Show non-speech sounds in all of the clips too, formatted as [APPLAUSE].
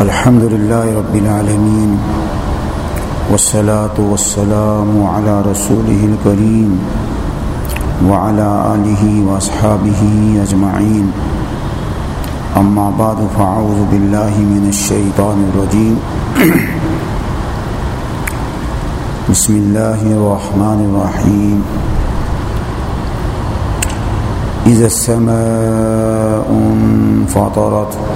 الحمد لله رب العالمين والصلاة والسلام على رسوله الكريم وعلى آله وأصحابه أجمعين. أما بعد فأعوذ بالله من الشيطان الرجيم. [CLEARS THROAT] بسم الله الرحمن الرحيم. إذا السماء انفطرت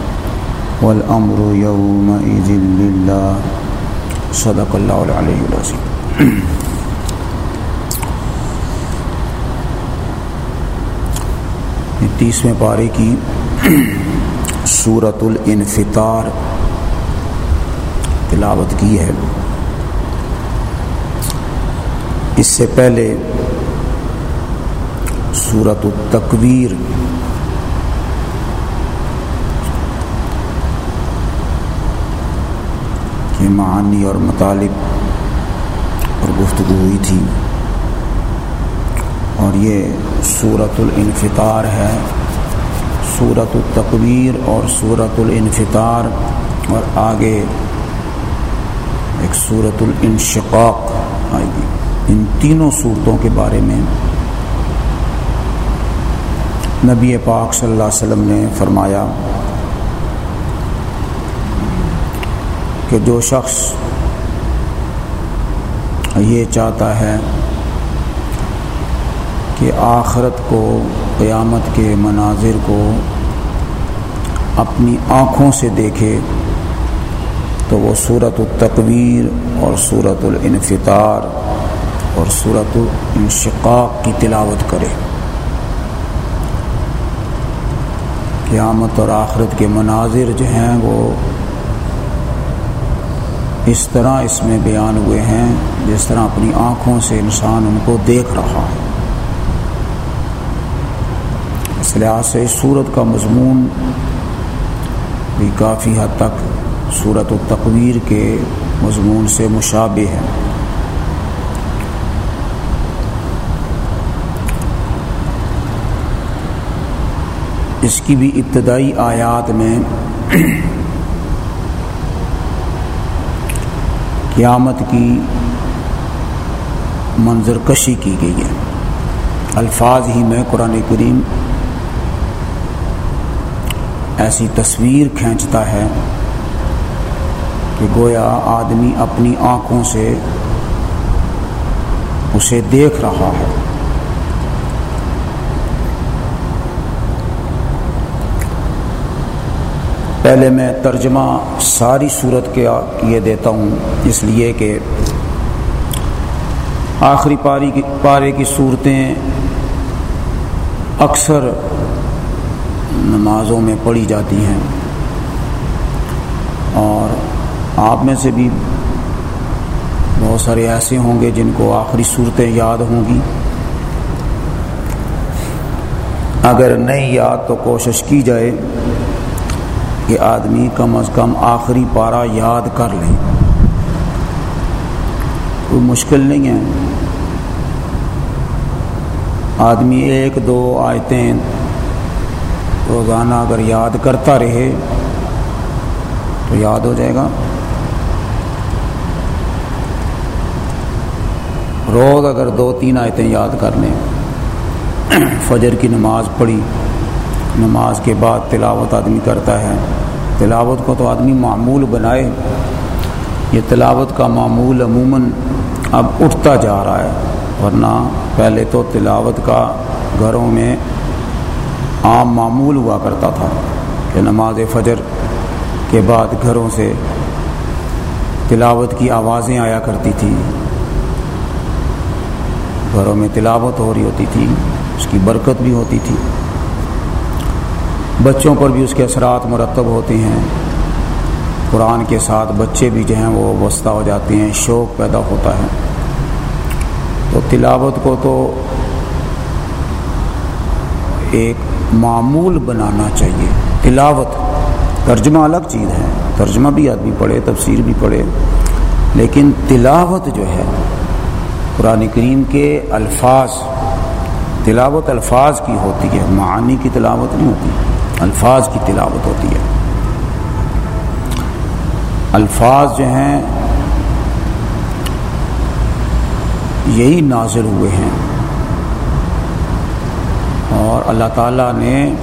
والأمر يومئذ لله. صدق الله العلي العظيم. تیسویں پارے کی سورت الانفطار تلاوت کی ہے۔ اس سے پہلے سورت التکویر کے معانی اور مطالب اور گفتگو ہوئی تھی۔ اور یہ صورت الانفطار ہے۔ صورت التقویر اور صورت الانفطار اور آگے ایک صورت الانشقاق آئے گی۔ ان تینوں صورتوں کے بارے میں نبی پاک صلی اللہ علیہ وسلم نے فرمایا کہ جو شخص یہ چاہتا ہے کہ آخرت کو، قیامت کے مناظر کو اپنی آنکھوں سے دیکھے، تو وہ صورت التقویر اور صورت الانفطار اور صورت الانشقاق کی تلاوت کرے۔ قیامت اور آخرت کے مناظر جو ہیں وہ اس طرح اس میں بیان ہوئے ہیں، جس طرح اپنی آنکھوں سے انسان ان کو دیکھ رہا ہے۔ اس لحاظ سے اس صورت کا مضمون بھی کافی حد تک صورت و تقویر کے مضمون سے مشابہ ہے۔ اس کی بھی ابتدائی آیات میں قیامت کی منظر کشی کی گئی ہے۔ الفاظ ہی میں قرآن کریم ایسی تصویر کھینچتا ہے کہ گویا آدمی اپنی آنکھوں سے اسے دیکھ رہا ہے۔ پہلے میں ترجمہ ساری صورت کے یہ دیتا ہوں، اس لیے کہ آخری پاری کی پارے کی صورتیں اکثر نمازوں میں پڑھی جاتی ہیں۔ اور آپ میں سے بھی بہت سارے ایسے ہوں گے جن کو آخری صورتیں یاد ہوں گی۔ اگر نہیں یاد تو کوشش کی جائے۔ کہ آدمی کم از کم آخری پارا یاد کر لے۔ کوئی مشکل نہیں ہے۔ آدمی ایک دو آیتیں روزانہ اگر یاد کرتا رہے تو یاد ہو جائے گا۔ روز اگر دو تین آیتیں یاد کر لیں۔ فجر کی نماز پڑھی۔ نماز کے بعد تلاوت آدمی کرتا ہے۔ تلاوت کو تو آدمی معمول بنائے۔ یہ تلاوت کا معمول عموماً اب اٹھتا جا رہا ہے، ورنہ پہلے تو تلاوت کا گھروں میں عام معمول ہوا کرتا تھا کہ نماز فجر کے بعد گھروں سے تلاوت کی آوازیں آیا کرتی تھی۔ گھروں میں تلاوت ہو رہی ہوتی تھی، اس کی برکت بھی ہوتی تھی۔ بچوں پر بھی اس کے اثرات مرتب ہوتے ہیں۔ قرآن کے ساتھ بچے بھی جو ہیں وہ وسطہ ہو جاتے ہیں، شوق پیدا ہوتا ہے۔ تو تلاوت کو تو ایک معمول بنانا چاہیے۔ تلاوت ترجمہ الگ چیز ہے۔ ترجمہ بھی آدمی پڑھے، تفسیر بھی پڑھے۔ لیکن تلاوت جو ہے، قرآن کریم کے الفاظ، تلاوت الفاظ کی ہوتی ہے، معانی کی تلاوت نہیں ہوتی۔ الفاظ کی تلاوت ہوتی ہے۔ الفاظ جو ہیں، یہی نازل ہوئے ہیں۔ اور اللہ تعالیٰ نے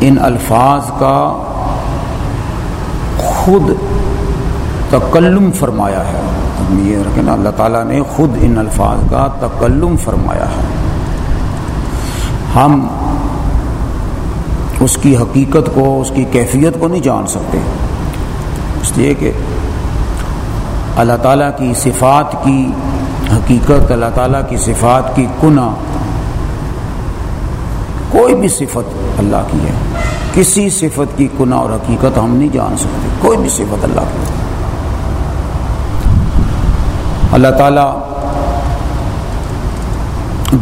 ان الفاظ کا خود تکلم فرمایا ہے۔ یہ رکھیں نا اللہ تعالیٰ نے خود ان الفاظ کا تکلم فرمایا ہے۔ ہم اس کی حقیقت کو، اس کی کیفیت کو نہیں جان سکتے۔ اس لیے کہ اللہ تعالیٰ کی صفات کی حقیقت، اللہ تعالیٰ کی صفات کی کنا کوئی بھی صفت اللہ کی ہے۔ کسی صفت کی کنا اور حقیقت ہم نہیں جان سکتے۔ کوئی بھی صفت اللہ کی۔ اللہ تعالیٰ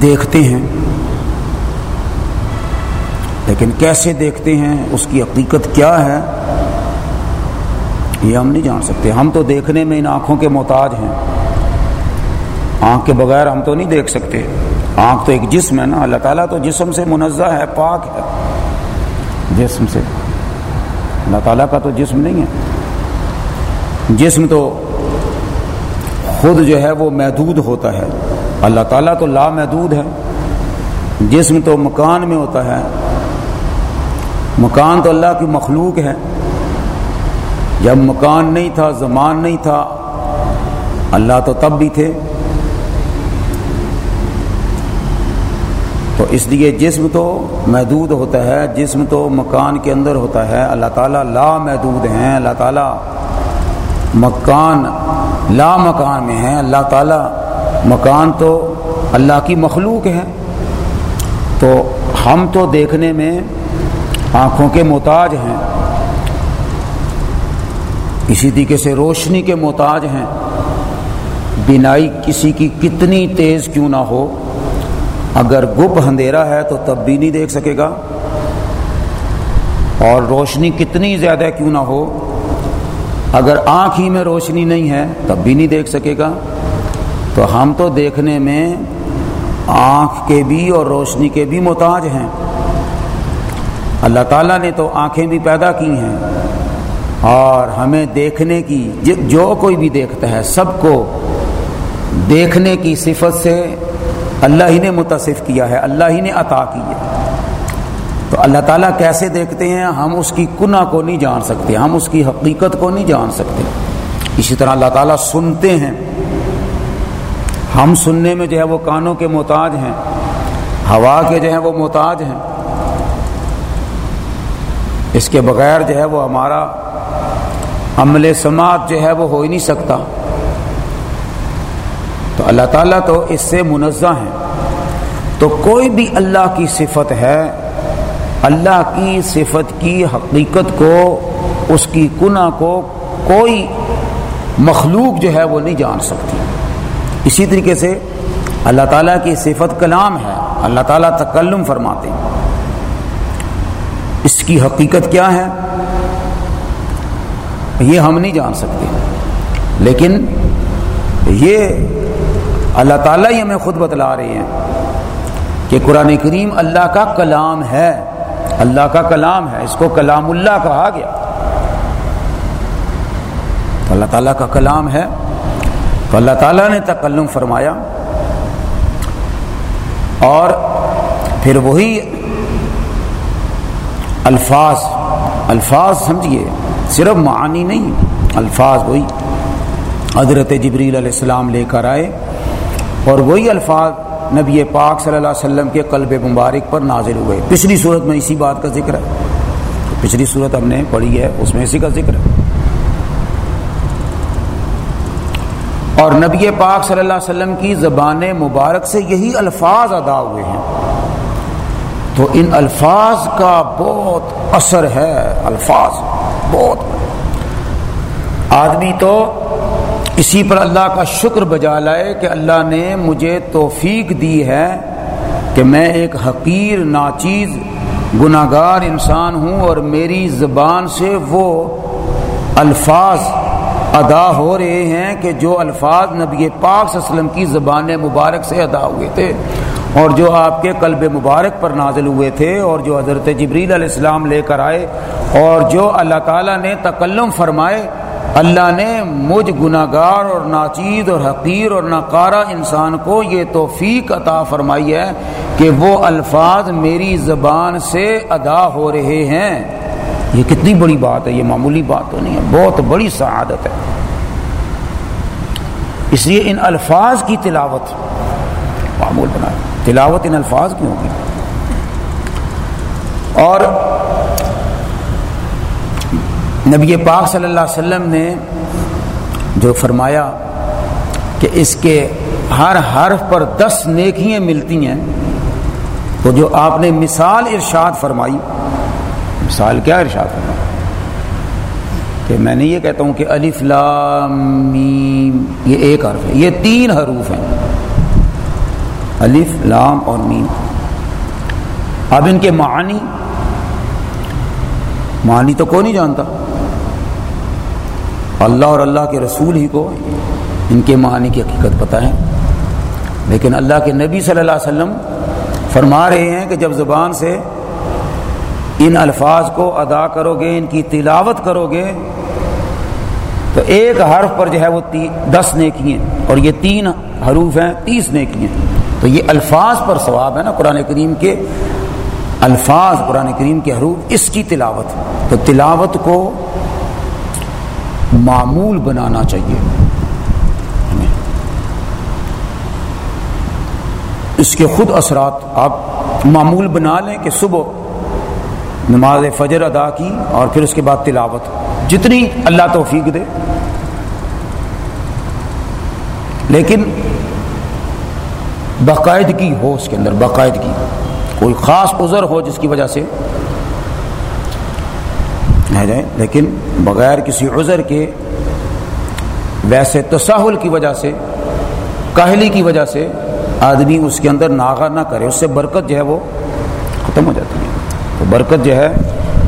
دیکھتے ہیں لیکن کیسے دیکھتے ہیں؟ اس کی حقیقت کیا ہے؟ یہ ہم نہیں جان سکتے۔ ہم تو دیکھنے میں ان آنکھوں کے محتاج ہیں۔ آنکھ کے بغیر ہم تو نہیں دیکھ سکتے۔ آنکھ تو ایک جسم ہے نا۔ اللہ تعالیٰ تو جسم سے منزہ ہے، پاک ہے۔ جسم سے۔ اللہ تعالیٰ کا تو جسم نہیں ہے۔ جسم تو خود جو ہے وہ محدود ہوتا ہے۔ اللہ تعالیٰ تو لا محدود ہے۔ جسم تو مکان میں ہوتا ہے۔ مکان تو اللہ کی مخلوق ہے۔ جب مکان نہیں تھا، زمان نہیں تھا، اللہ تو تب بھی تھے۔ تو اس لیے جسم تو محدود ہوتا ہے، جسم تو مکان کے اندر ہوتا ہے۔ اللہ تعالیٰ لا محدود ہیں، اللہ تعالیٰ مکان لا مکان میں ہیں۔ اللہ تعالیٰ مکان تو اللہ کی مخلوق ہے۔ تو ہم تو دیکھنے میں آنکھوں کے محتاج ہیں۔ اسی طریقے سے روشنی کے محتاج ہیں۔ بینائی کسی کی کتنی تیز کیوں نہ ہو۔ اگر گپ اندھیرا ہے تو تب بھی نہیں دیکھ سکے گا۔ اور روشنی کتنی زیادہ کیوں نہ ہو۔ اگر آنکھ ہی میں روشنی نہیں ہے تب بھی نہیں دیکھ سکے گا۔ تو ہم تو دیکھنے میں آنکھ کے بھی اور روشنی کے بھی محتاج ہیں۔ اللہ تعالیٰ نے تو آنکھیں بھی پیدا کی ہیں اور ہمیں دیکھنے کی، جو کوئی بھی دیکھتا ہے، سب کو دیکھنے کی صفت سے اللہ ہی نے متصف کیا ہے، اللہ ہی نے عطا کی ہے۔ تو اللہ تعالیٰ کیسے دیکھتے ہیں؟ ہم اس کی کنا کو نہیں جان سکتے، ہم اس کی حقیقت کو نہیں جان سکتے۔ اسی طرح اللہ تعالیٰ سنتے ہیں۔ ہم سننے میں جو ہے وہ کانوں کے محتاج ہیں، ہوا کے جو ہے وہ محتاج ہیں۔ اس کے بغیر جو ہے وہ ہمارا عمل سماعت جو ہے وہ ہو ہی نہیں سکتا۔ تو اللہ تعالیٰ تو اس سے منزہ ہیں۔ تو کوئی بھی اللہ کی صفت ہے، اللہ کی صفت کی حقیقت کو، اس کی کنا کو کوئی مخلوق جو ہے وہ نہیں جان سکتی۔ اسی طریقے سے اللہ تعالیٰ کی صفت کلام ہے۔ اللہ تعالیٰ تکلم فرماتے ہیں۔ اس کی حقیقت کیا ہے؟ یہ ہم نہیں جان سکتے۔ لیکن یہ اللہ تعالیٰ ہی ہمیں خود بتلا رہے ہیں کہ قرآن کریم اللہ کا کلام ہے۔ اللہ کا کلام ہے۔ اس کو کلام اللہ کہا گیا۔ تو اللہ تعالیٰ کا کلام ہے۔ تو اللہ تعالیٰ نے تکلم فرمایا۔ اور پھر وہی الفاظ الفاظ سمجھیے صرف معانی نہیں، الفاظ وہی۔ حضرت جبریل علیہ السلام لے کر آئے اور وہی الفاظ نبی پاک صلی اللہ علیہ وسلم کے قلب مبارک پر نازل ہوئے۔ پچھلی صورت میں اسی بات کا ذکر ہے۔ پچھلی صورت ہم نے پڑھی ہے، اس میں اسی کا ذکر ہے۔ اور نبی پاک صلی اللہ علیہ وسلم کی زبان مبارک سے یہی الفاظ ادا ہوئے ہیں۔ تو ان الفاظ کا بہت اثر ہے، الفاظ، بہت۔ آدمی تو اسی پر اللہ کا شکر بجا لائے کہ اللہ نے مجھے توفیق دی ہے کہ میں ایک حقیر، ناچیز گناہ گار انسان ہوں اور میری زبان سے وہ الفاظ ادا ہو رہے ہیں کہ جو الفاظ نبی پاک صلی اللہ علیہ وسلم کی زبان مبارک سے ادا ہوئے تھے۔ اور جو آپ کے قلب مبارک پر نازل ہوئے تھے اور جو حضرت جبریل علیہ السلام لے کر آئے اور جو اللہ تعالیٰ نے تکلم فرمائے، اللہ نے مجھ گناہ گار اور ناچید اور حقیر اور ناکارہ انسان کو یہ توفیق عطا فرمائی ہے کہ وہ الفاظ میری زبان سے ادا ہو رہے ہیں۔ یہ کتنی بڑی بات ہے، یہ معمولی بات تو نہیں ہے، بہت بڑی سعادت ہے۔ اس لیے ان الفاظ کی تلاوت معمول بنا۔ تلاوت ان الفاظ کی ہوگی؟ اور نبی پاک صلی اللہ علیہ وسلم نے جو فرمایا کہ اس کے ہر حرف پر دس نیکیاں ملتی ہیں، تو جو آپ نے مثال ارشاد فرمائی، مثال کیا ارشاد فرمائی؟ کہ میں نے یہ کہتا ہوں کہ الف لام میم، یہ ایک حرف ہے، یہ تین حروف ہیں۔ الف، لام اور میم۔ اب ان کے معنی معنی تو کوئی نہیں جانتا؟ اللہ اور اللہ کے رسول ہی کو ان کے معنی کی حقیقت پتہ ہے۔ لیکن اللہ کے نبی صلی اللہ علیہ وسلم فرما رہے ہیں کہ جب زبان سے ان الفاظ کو ادا کرو گے، ان کی تلاوت کرو گے، تو ایک حرف پر جو ہے وہ دس نیکی ہیں اور یہ تین حروف ہیں، تیس نیکی ہیں تو یہ الفاظ پر ثواب ہے نا قرآن کریم کے الفاظ قرآن کریم کے حروف اس کی تلاوت تو تلاوت کو معمول بنانا چاہیے۔ اس کے خود اثرات آپ معمول بنا لیں کہ صبح نماز فجر ادا کی اور پھر اس کے بعد تلاوت۔ جتنی اللہ توفیق دے۔ لیکن باقاعدگی ہو اس کے اندر، باقاعدگی کوئی خاص عذر ہو جس کی وجہ سے۔ رہ جائیں لیکن بغیر کسی عذر کے ویسے تساہل کی وجہ سے، کاہلی کی وجہ سے آدمی اس کے اندر ناغا نہ کرے، اس سے برکت جو ہے وہ ختم ہو جاتی ہے۔ تو برکت جو ہے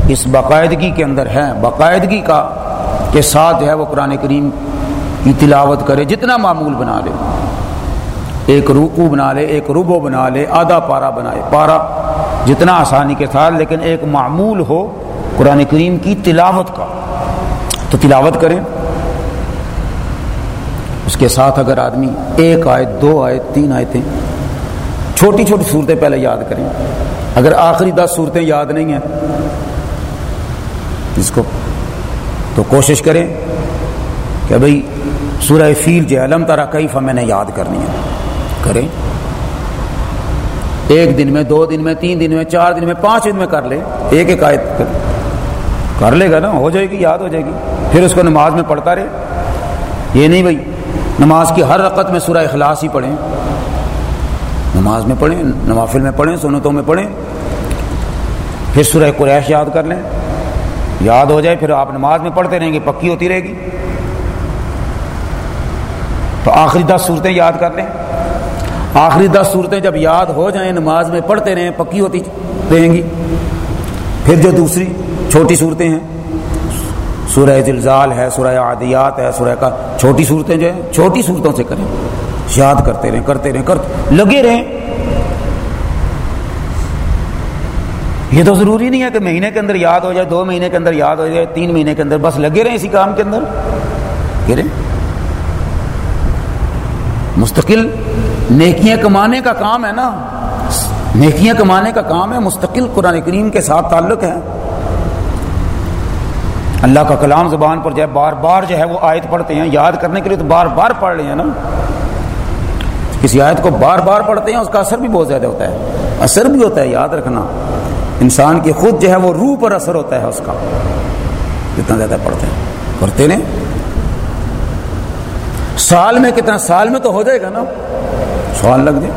اس باقاعدگی کے اندر ہے۔ باقاعدگی کا کے ساتھ جو ہے وہ قرآن کریم کی تلاوت کرے، جتنا معمول بنا لے۔ ایک روکو بنا لے، ایک ربو بنا لے، آدھا پارا بنائے۔ پارا جتنا آسانی کے ساتھ، لیکن ایک معمول ہو قرآن کریم کی تلاوت کا۔ تو تلاوت کریں۔ اس کے ساتھ اگر آدمی ایک آئے دو آئے تین آئے تھے چھوٹی چھوٹی صورتیں پہلے یاد کریں۔ اگر آخری دس صورتیں یاد نہیں ہیں جس کو تو کوشش کریں کہ بھائی سورہ فیل جو علم تارا کیفہ میں نے یاد کرنی ہے۔ کریں۔ ایک دن میں، دو دن میں، تین دن میں، چار دن میں، پانچ دن میں کر لے۔ ایک ایک آیت کر۔ کر لے گا نا، ہو جائے گی، یاد ہو جائے گی۔ پھر اس کو نماز میں پڑھتا رہے۔ یہ نہیں بھائی، نماز کی ہر رقط میں سورہ اخلاص ہی پڑھیں۔ نماز میں پڑھیں، نوافل میں پڑھیں، سنتوں میں پڑھیں۔ پھر سورہ قریش یاد کر لیں۔ یاد ہو جائے، پھر آپ نماز میں پڑھتے رہیں گے، پکی ہوتی رہے گی۔ تو آخری دس صورتیں یاد کر لیں۔ آخری دس صورتیں جب یاد ہو جائیں، نماز میں پڑھتے رہیں، پکی ہوتی رہیں گی۔ پھر جو دوسری چھوٹی صورتیں ہیں، سورہ زلزال ہے، سورہ عادیات ہے، سورہ کا چھوٹی صورتیں جو ہیں، چھوٹی صورتوں سے کریں۔ یاد کرتے رہیں کرتے رہیں، کرتے لگے رہیں۔ یہ تو ضروری نہیں ہے کہ مہینے کے اندر یاد ہو جائے، دو مہینے کے اندر یاد ہو جائے، تین مہینے کے اندر، بس لگے رہے اسی کام کے اندر۔ گرے مستقل نیکیاں کمانے کا کام ہے نا۔ نیکیاں کمانے کا کام ہے، مستقل قرآن کریم کے ساتھ تعلق ہے۔ اللہ کا کلام زبان پر جو ہے، بار بار جو ہے وہ آیت پڑھتے ہیں۔ یاد کرنے کے لیے تو بار بار پڑھ رہے ہیں نا۔ کسی آیت کو بار بار پڑھتے ہیں، اس کا اثر بھی بہت زیادہ ہوتا ہے۔ اثر بھی ہوتا ہے، یاد رکھنا۔ انسان کی خود جو ہے وہ روح پر اثر ہوتا ہے اس کا۔ جتنا زیادہ پڑھتے ہیں۔ پڑھتے نہیں۔ سال میں کتنا سال میں تو ہو جائے گا نا؟ سوال لگ جائے۔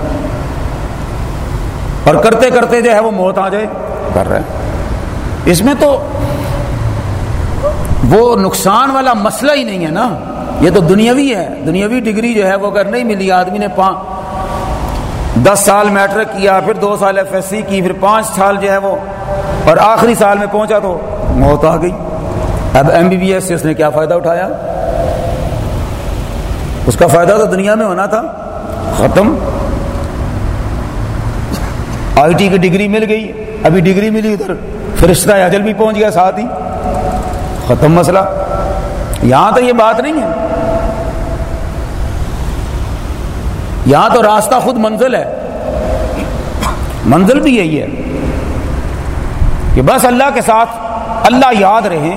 اور کرتے کرتے جو ہے وہ موت آ جائے۔ کر رہے اس میں تو وہ نقصان والا مسئلہ ہی نہیں ہے نا۔ یہ تو دنیاوی ہے۔ دنیاوی ڈگری جو ہے وہ اگر نہیں ملی، آدمی نے پانچ دس سال میٹرک کیا، پھر دو سال ایف ایس سی کی، پھر پانچ سال جو ہے وہ اور آخری سال میں پہنچا تو موت آ گئی۔ اب ایم بی بی ایس سے اس نے کیا فائدہ اٹھایا؟ اس کا فائدہ تو دنیا میں ہونا تھا۔ ختم۔ آئی ٹی کی ڈگری مل گئی۔ ابھی ڈگری ملی ادھر۔ فرشتہ اجل بھی پہنچ گیا ساتھ ہی۔ ختم مسئلہ۔ یہاں تو یہ بات نہیں ہے۔ یہاں تو راستہ خود منزل ہے۔ منزل بھی یہی ہے کہ بس اللہ کے ساتھ اللہ یاد رہیں۔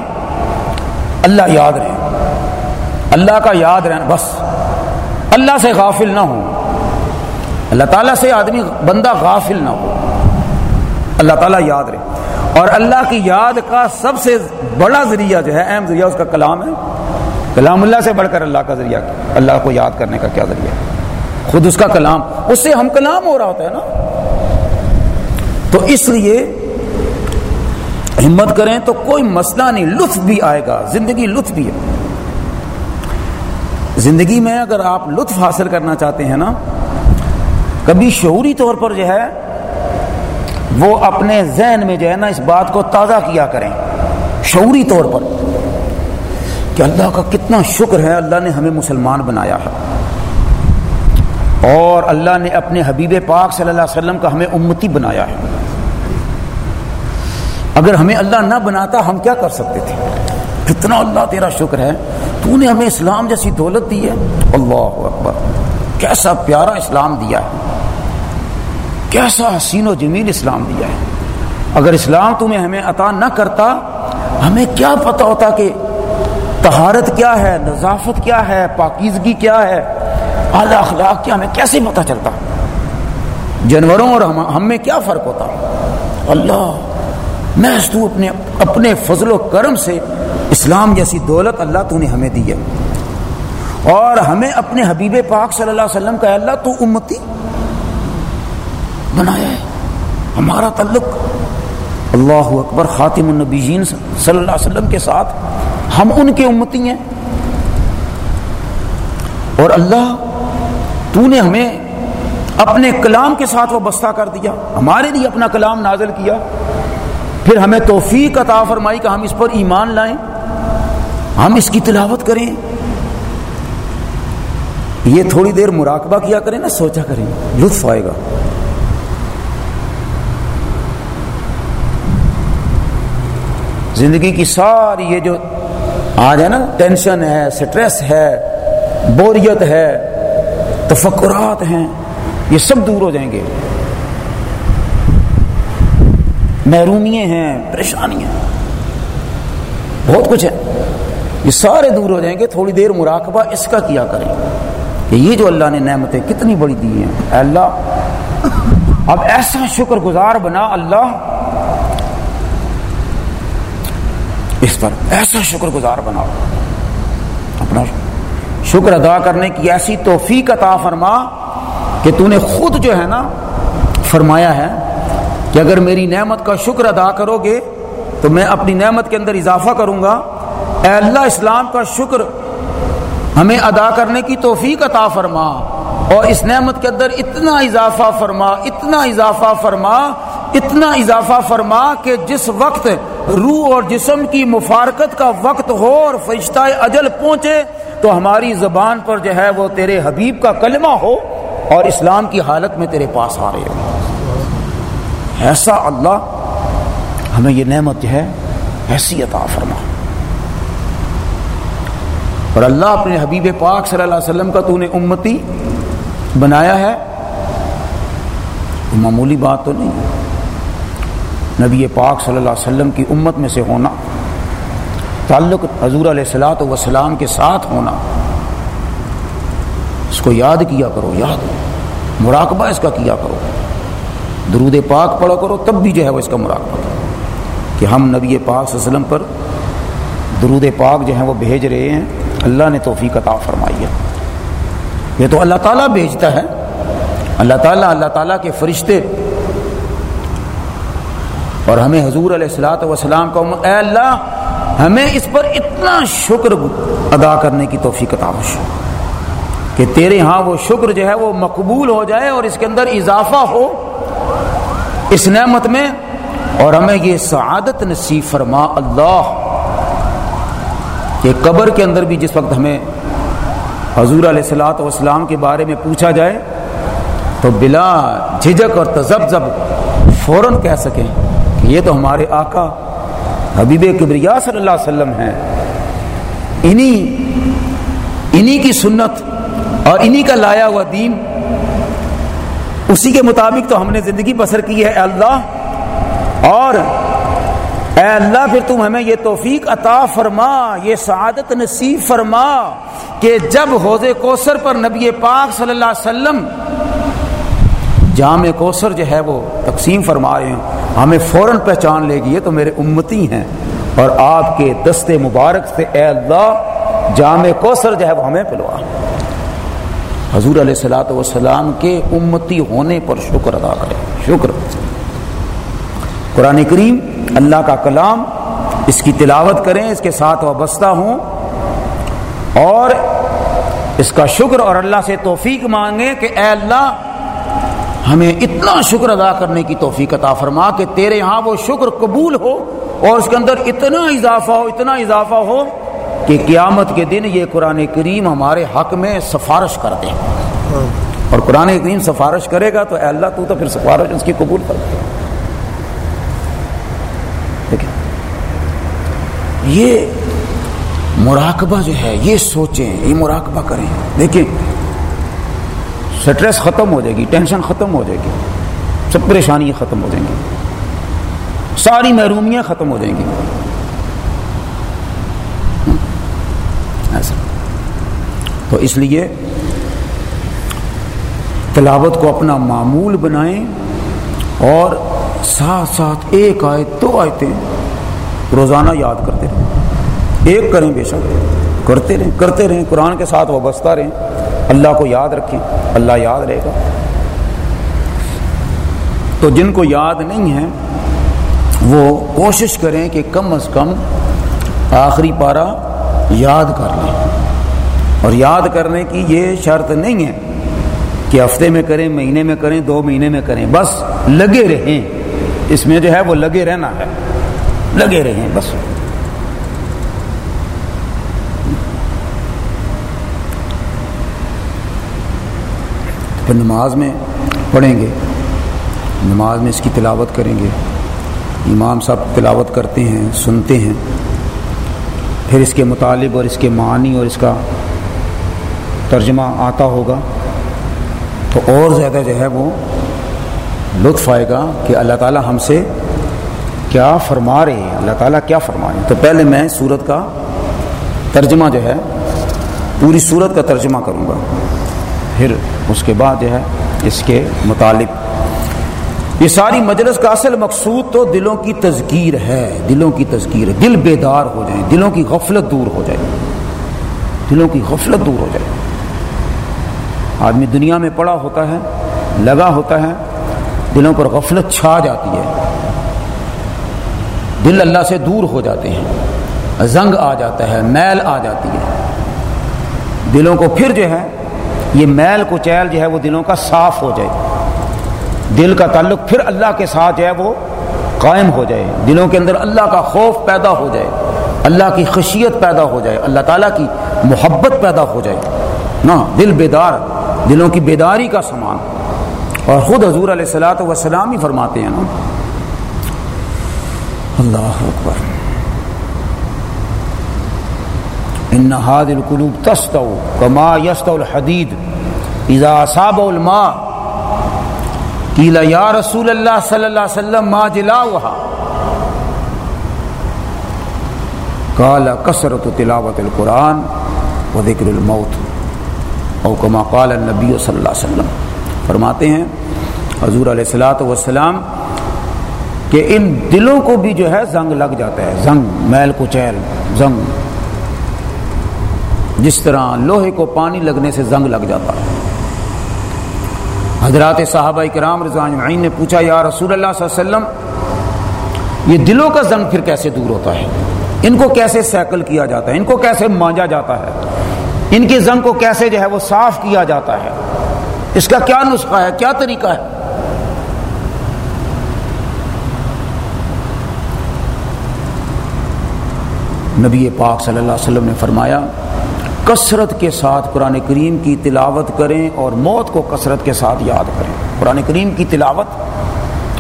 اللہ یاد رہیں۔ اللہ کا یاد رہنا۔ بس۔ اللہ سے غافل نہ ہو۔ اللہ تعالیٰ سے آدمی، بندہ غافل نہ ہو۔ اللہ تعالیٰ یاد رہے۔ اور اللہ کی یاد کا سب سے بڑا ذریعہ جو ہے، اہم ذریعہ اس کا کلام ہے۔ کلام اللہ سے بڑھ کر اللہ کا ذریعہ۔ اللہ کو یاد کرنے کا کیا ذریعہ ہے؟ خود اس کا کلام۔ اس سے ہم کلام ہو رہا ہوتا ہے نا۔ تو اس لیے ہمت کریں تو کوئی مسئلہ نہیں، لطف بھی آئے گا۔ زندگی لطف بھی ہے۔ زندگی میں اگر آپ لطف حاصل کرنا چاہتے ہیں نا، کبھی شعوری طور پر جو ہے، وہ اپنے ذہن میں جو ہے نا، اس بات کو تازہ کیا کریں۔ شعوری طور پر۔ کہ اللہ کا کتنا شکر ہے، اللہ نے ہمیں مسلمان بنایا ہے۔ اور اللہ نے اپنے حبیب پاک صلی اللہ علیہ وسلم کا ہمیں امتی بنایا ہے۔ اگر ہمیں اللہ نہ بناتا، ہم کیا کر سکتے تھے؟ کتنا اللہ تیرا شکر ہے۔ تو نے ہمیں اسلام جیسی دولت دی ہے؟ اللہ اکبر۔ کیسا پیارا اسلام دیا ہے۔ کیسا حسین و جمیل اسلام دیا ہے۔ اگر اسلام تمہیں ہمیں عطا نہ کرتا، ہمیں کیا پتا ہوتا کہ تہارت کیا ہے، نظافت کیا ہے، پاکیزگی کیا ہے۔ اعلی اخلاق کیا ہمیں کیسے پتا چلتا؟ جانوروں اور ہم میں کیا فرق ہوتا؟ اللہ میں تو اپنے اپنے فضل و کرم سے اسلام جیسی دولت اللہ تو نے ہمیں دی ہے۔ اور ہمیں اپنے حبیب پاک صلی اللہ علیہ وسلم کا اللہ تو امتی بنایا ہے۔ ہمارا تعلق اللہ اکبر خاتم النبیین صلی اللہ علیہ وسلم کے ساتھ ہم ان کے امتی ہیں۔ اور اللہ تو نے ہمیں اپنے کلام کے ساتھ وہ بستہ کر دیا۔ ہمارے لیے اپنا کلام نازل کیا۔ پھر ہمیں توفیق عطا فرمائی کہ ہم اس پر ایمان لائیں، ہم اس کی تلاوت کریں۔ یہ تھوڑی دیر مراقبہ کیا کریں نا، سوچا کریں۔ لطف آئے گا۔ زندگی کی ساری یہ جو آج ہے نا، ٹینشن ہے، سٹریس ہے، بوریت ہے، تفکرات ہیں، یہ سب دور ہو جائیں گے۔ محرومیاں ہیں، پریشانیاں۔ بہت کچھ ہے۔ یہ سارے دور ہو جائیں گے، تھوڑی دیر مراقبہ اس کا کیا کریں۔ کہ یہ جو اللہ نے نعمتیں کتنی بڑی دی ہیں۔ اے اللہ، اب ایسا شکر گزار بنا اللہ۔ اس پر ایسا شکر گزار بنا۔ اپنا شکر ادا کرنے کی ایسی توفیق عطا فرما کہ تو نے خود جو ہے نا، فرمایا ہے کہ اگر میری نعمت کا شکر ادا کرو گے تو میں اپنی نعمت کے اندر اضافہ کروں گا۔ اے اللہ، اسلام کا شکر ہمیں ادا کرنے کی توفیق عطا فرما اور اس نعمت کے اندر اتنا اضافہ فرما، اتنا اضافہ فرما، اتنا اضافہ فرما کہ جس وقت روح اور جسم کی مفارکت کا وقت ہو اور فرشتہ اجل پہنچے تو ہماری زبان پر جو ہے وہ تیرے حبیب کا کلمہ ہو اور اسلام کی حالت میں تیرے پاس آ رہے ہو ایسا اللہ ہمیں یہ نعمت ہے، ایسی عطا فرما۔ اور اللہ اپنے حبیب پاک صلی اللہ علیہ وسلم کا تو نے امتی بنایا ہے۔ معمولی بات تو نہیں۔ نبی پاک صلی اللہ علیہ وسلم کی امت میں سے ہونا، تعلق حضور علیہ السلاۃ وسلام کے ساتھ ہونا۔ اس کو یاد کیا کرو، یاد۔ مراقبہ اس کا کیا کرو۔ درود پاک پڑھا کرو، تب بھی جو ہے وہ اس کا مراقبہ کرو۔ کہ ہم نبی پاک صلی اللہ علیہ وسلم پر درود پاک جو ہیں وہ بھیج رہے ہیں، اللہ نے توفیق عطا فرمائی ہے۔ یہ تو اللہ تعالیٰ بھیجتا ہے۔ اللہ تعالیٰ اللہ تعالیٰ کے فرشتے۔ اور ہمیں حضور علیہ السلاۃ وسلام کا اے اللہ، ہمیں اس پر اتنا شکر ادا کرنے کی توفیق عطا کہ تیرے ہاں وہ شکر جو ہے وہ مقبول ہو جائے اور اس کے اندر اضافہ ہو۔ اس نعمت میں اور ہمیں یہ سعادت نصیب فرما اللہ۔ کہ قبر کے اندر بھی جس وقت ہمیں حضور علیہ السلاۃ والسلام کے بارے میں پوچھا جائے، تو بلا جھجک اور تزبزب فوراً کہہ سکیں کہ یہ تو ہمارے آقا حبیب کبریا صلی اللہ علیہ وسلم ہیں۔ انہی انہی کی سنت اور انہی کا لایا ہوا دین اسی کے مطابق تو ہم نے زندگی بسر کی ہے، اے اللہ۔ اور اے اللہ، پھر تم ہمیں یہ توفیق عطا فرما، یہ سعادت نصیب فرما کہ جب حوض کوثر پر نبی پاک صلی اللہ علیہ وسلم جامع کوثر جو ہے وہ تقسیم فرما رہے ہیں، ہمیں فوراً پہچان لے گی، یہ تو میرے امتی ہیں۔ اور آپ کے دستے مبارک سے اے اللہ، جامع کوثر جو ہے وہ ہمیں پلوا۔ حضور علیہ السلاۃ والسلام کے امتی ہونے پر شکر ادا کرے۔ شکر۔ قرآن کریم اللہ کا کلام اس کی تلاوت کریں، اس کے ساتھ وابستہ ہوں۔ اور اس کا شکر اور اللہ سے توفیق مانگیں کہ اے اللہ، ہمیں اتنا شکر ادا کرنے کی توفیق عطا فرما کہ تیرے ہاں وہ شکر قبول ہو اور اس کے اندر اتنا اضافہ ہو، اتنا اضافہ ہو کہ قیامت کے دن یہ قرآن کریم ہمارے حق میں سفارش کر دے۔ اور قرآن کریم سفارش کرے گا تو اے اللہ تو تو پھر سفارش اس کی قبول کر۔ دے یہ مراقبہ جو ہے، یہ سوچیں، یہ مراقبہ کریں۔ دیکھیں، سٹریس ختم ہو جائے گی، ٹینشن ختم ہو جائے گی۔ سب پریشانیاں ختم ہو جائیں گی۔ ساری محرومیاں ختم ہو جائیں گی ایسا تو اس لیے تلاوت کو اپنا معمول بنائیں اور ساتھ ساتھ ایک آئے دو آیتیں روزانہ یاد کرتے رہیں۔ ایک کریں بے شک، کرتے رہیں کرتے رہیں، قرآن کے ساتھ وابستہ رہیں۔ اللہ کو یاد رکھیں، اللہ یاد رہے گا۔ تو جن کو یاد نہیں ہے، وہ کوشش کریں کہ کم از کم آخری پارا یاد کر لیں۔ اور یاد کرنے کی یہ شرط نہیں ہے کہ ہفتے میں کریں، مہینے میں کریں، دو مہینے میں کریں۔ بس لگے رہیں۔ اس میں جو ہے وہ لگے رہنا ہے۔ لگے رہیں بس۔ پھر نماز میں پڑھیں گے۔ نماز میں اس کی تلاوت کریں گے۔ امام صاحب تلاوت کرتے ہیں، سنتے ہیں۔ پھر اس کے مطالب اور اس کے معنی اور اس کا ترجمہ آتا ہوگا۔ تو اور زیادہ جو ہے وہ لطف آئے گا کہ اللہ تعالیٰ ہم سے کیا فرما رہے ہیں، اللہ تعالیٰ کیا فرما رہے ہیں۔ تو پہلے میں سورت کا ترجمہ جو ہے، پوری سورت کا ترجمہ کروں گا۔ پھر اس کے بعد جو ہے، اس کے متعلق یہ ساری مجلس کا اصل مقصود تو دلوں کی تذکیر ہے، دلوں کی تذکیر ہے۔ دل بیدار ہو جائیں، دلوں کی غفلت دور ہو جائے۔ دلوں کی غفلت دور ہو جائے۔ آدمی دنیا میں پڑا ہوتا ہے، لگا ہوتا ہے، دلوں پر غفلت چھا جاتی ہے۔ دل اللہ سے دور ہو جاتے ہیں۔ زنگ آ جاتا ہے، میل آ جاتی ہے۔ دلوں کو پھر جو ہے، یہ میل کو چیل جو ہے، وہ دلوں کا صاف ہو جائے۔ دل کا تعلق پھر اللہ کے ساتھ ہے وہ قائم ہو جائے، دلوں کے اندر اللہ کا خوف پیدا ہو جائے، اللہ کی خشیت پیدا ہو جائے، اللہ تعالیٰ کی محبت پیدا ہو جائے۔ نا، دل بیدار، دلوں کی بیداری کا سامان۔ اور خود حضور علیہ السلاۃ وسلام ہی فرماتے ہیں نا۔ اللہ اکبر۔ ان هذه القلوب تستو كما يستو الحديد اذا اصاب الماء قيل يا رسول الله صلى الله عليه وسلم ما جلاوها قال كثرة تلاوة القرآن وذكر الموت او كما قال النبي صلی اللہ علیہ وسلم. فرماتے ہیں حضور علیہ السلاۃ والسلام کہ ان دلوں کو بھی جو ہے زنگ لگ جاتا ہے، زنگ، میل کچیل زنگ۔ جس طرح لوہے کو پانی لگنے سے زنگ لگ جاتا ہے۔ حضرات صحابہ کرام رضوان عین نے پوچھا، یا رسول اللہ صلی اللہ علیہ وسلم، یہ دلوں کا زنگ پھر کیسے دور ہوتا ہے؟ ان کو کیسے سیکل کیا جاتا ہے؟ ان کو کیسے مانجا جاتا ہے؟ ان کے زنگ کو کیسے جو ہے وہ صاف کیا جاتا ہے؟ اس کا کیا نسخہ ہے؟ کیا طریقہ ہے؟ نبی پاک صلی اللہ علیہ وسلم نے فرمایا کثرت کے ساتھ قرآن کریم کی تلاوت کریں اور موت کو کثرت کے ساتھ یاد کریں۔ قرآن کریم کی تلاوت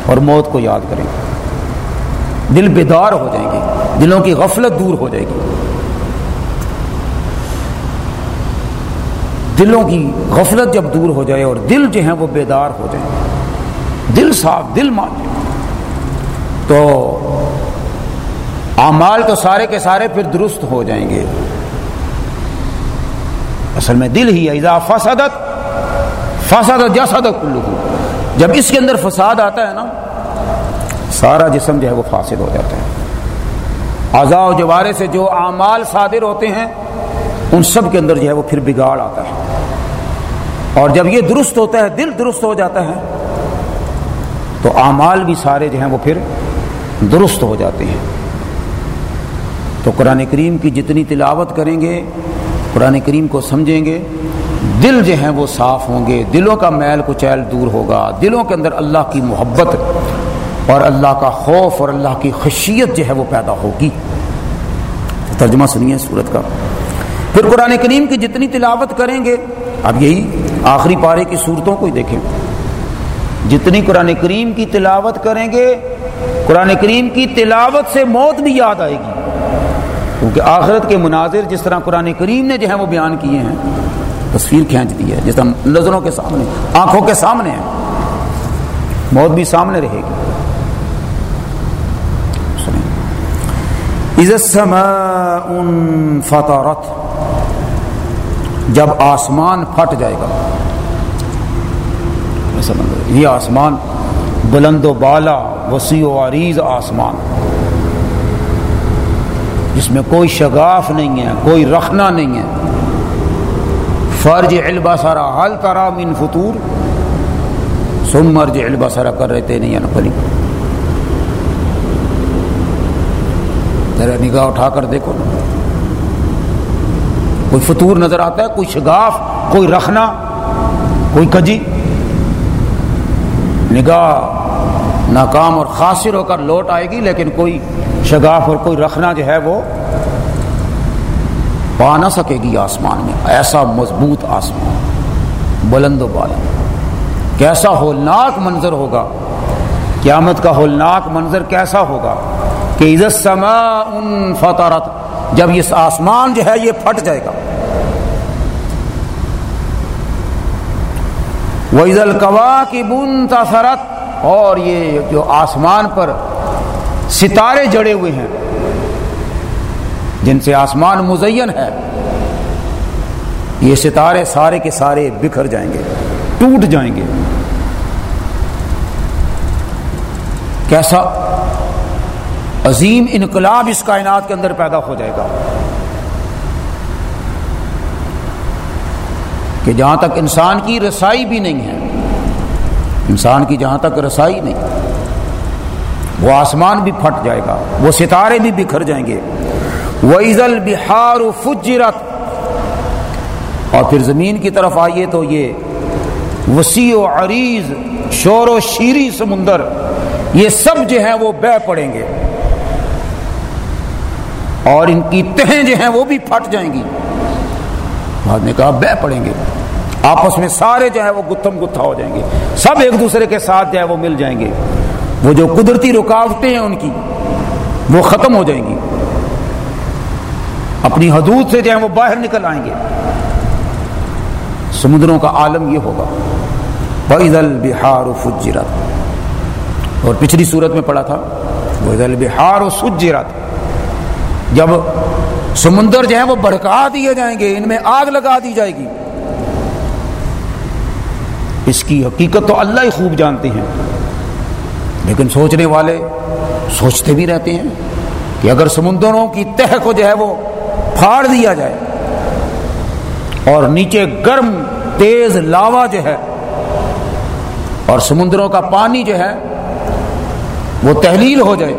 اور موت کو یاد کریں۔ دل بیدار ہو جائیں گے، دلوں کی غفلت دور ہو جائے گی۔ دلوں کی غفلت جب دور ہو جائے اور دل جو ہیں وہ بیدار ہو جائیں۔ دل صاف، دل مان تو اعمال تو سارے کے سارے پھر درست ہو جائیں گے۔ اصل میں دل ہی ہے فسادت فسادت جسدت جب اس کے اندر فساد آتا ہے نا، سارا جسم جو ہے وہ فاسد ہو جاتا ہے۔ اعضاء و جوارے سے جو اعمال صادر ہوتے ہیں، ان سب کے اندر جو ہے وہ پھر بگاڑ آتا ہے۔ اور جب یہ درست ہوتا ہے، دل درست ہو جاتا ہے، تو اعمال بھی سارے جو ہیں وہ پھر درست ہو جاتے ہیں۔ تو قرآن کریم کی جتنی تلاوت کریں گے قرآن کریم کو سمجھیں گے، دل جو ہیں وہ صاف ہوں گے، دلوں کا میل کچیل دور ہوگا، دلوں کے اندر اللہ کی محبت اور اللہ کا خوف اور اللہ کی خشیت جو ہے وہ پیدا ہوگی۔ ترجمہ سنیے صورت کا۔ پھر قرآن کریم کی جتنی تلاوت کریں گے، اب یہی آخری پارے کی صورتوں کو ہی دیکھیں۔ جتنی قرآن کریم کی تلاوت کریں گے، قرآن کریم کی تلاوت سے موت بھی یاد آئے گی۔ کیونکہ آخرت کے مناظر جس طرح قرآن کریم نے جو ہے وہ بیان کیے ہیں، تصویر کھینچ دی ہے، جس طرح نظروں کے سامنے، آنکھوں کے سامنے ہے موت بھی سامنے رہے گی۔ فطارت جب آسمان پھٹ جائے گا۔ یہ آسمان بلند و بالا، وسیع و عریض آسمان۔ جس میں کوئی شگاف نہیں ہے، کوئی رکھنا نہیں ہے۔ فرج علبا سارا حل ترا من فطور؟ سن مرج علبا سارا کر رہے تھے نہیں یعنی پلی۔ ذرا نگاہ اٹھا کر دیکھو نا۔ کوئی فطور نظر آتا ہے، کوئی شگاف کوئی رکھنا کوئی کجی۔ نگاہ ناکام اور خاصر ہو کر لوٹ آئے گی، لیکن کوئی شگاف اور کوئی رکھنا جو ہے وہ پا نہ سکے گی آسمان میں، ایسا مضبوط آسمان، بلند و بالا کیسا ہولناک منظر ہوگا، قیامت کا ہولناک منظر کیسا ہوگا کہ عزت سما ان فطارت جب یہ آسمان جو ہے یہ پھٹ جائے گا۔ وہ عزل کوا کی بن تاثرت اور یہ جو آسمان پر ستارے جڑے ہوئے ہیں۔ جن سے آسمان مزین ہے۔ یہ ستارے سارے کے سارے بکھر جائیں گے، ٹوٹ جائیں گے۔ کیسا عظیم انقلاب اس کائنات کے اندر پیدا ہو جائے گا۔ کہ جہاں تک انسان کی رسائی بھی نہیں ہے، انسان کی جہاں تک رسائی نہیں۔ وہ آسمان بھی پھٹ جائے گا، وہ ستارے بھی بکھر جائیں گے۔ وہ عزل بہار فجرت۔ اور پھر زمین کی طرف آئیے تو یہ وسیع و عریض، شور و شیری سمندر، یہ سب جو ہیں وہ بہ پڑیں گے۔ اور ان کی تہیں جو ہیں وہ بھی پھٹ جائیں گی۔ بعد نے کہا بہ پڑیں گے۔ آپس میں سارے جو ہے وہ گتھم گتھا ہو جائیں گے۔ سب ایک دوسرے کے ساتھ جو ہے وہ مل جائیں گے۔ وہ جو قدرتی رکاوٹیں ہیں ان کی، وہ ختم ہو جائیں گی۔ اپنی حدود سے جو ہے وہ باہر نکل آئیں گے۔ سمندروں کا عالم یہ ہوگا۔ بحال بہار و فجرت۔ اور پچھلی صورت میں پڑا تھا بحال بہار و سجرت۔ جب سمندر جو ہے وہ بڑکا دیے جائیں گے، ان میں آگ لگا دی جائے گی۔ اس کی حقیقت تو اللہ ہی خوب جانتے ہیں۔ لیکن سوچنے والے سوچتے بھی رہتے ہیں کہ اگر سمندروں کی تہ کو جو ہے وہ پھاڑ دیا جائے اور نیچے گرم تیز لاوا جو ہے اور سمندروں کا پانی جو ہے وہ تحلیل ہو جائے،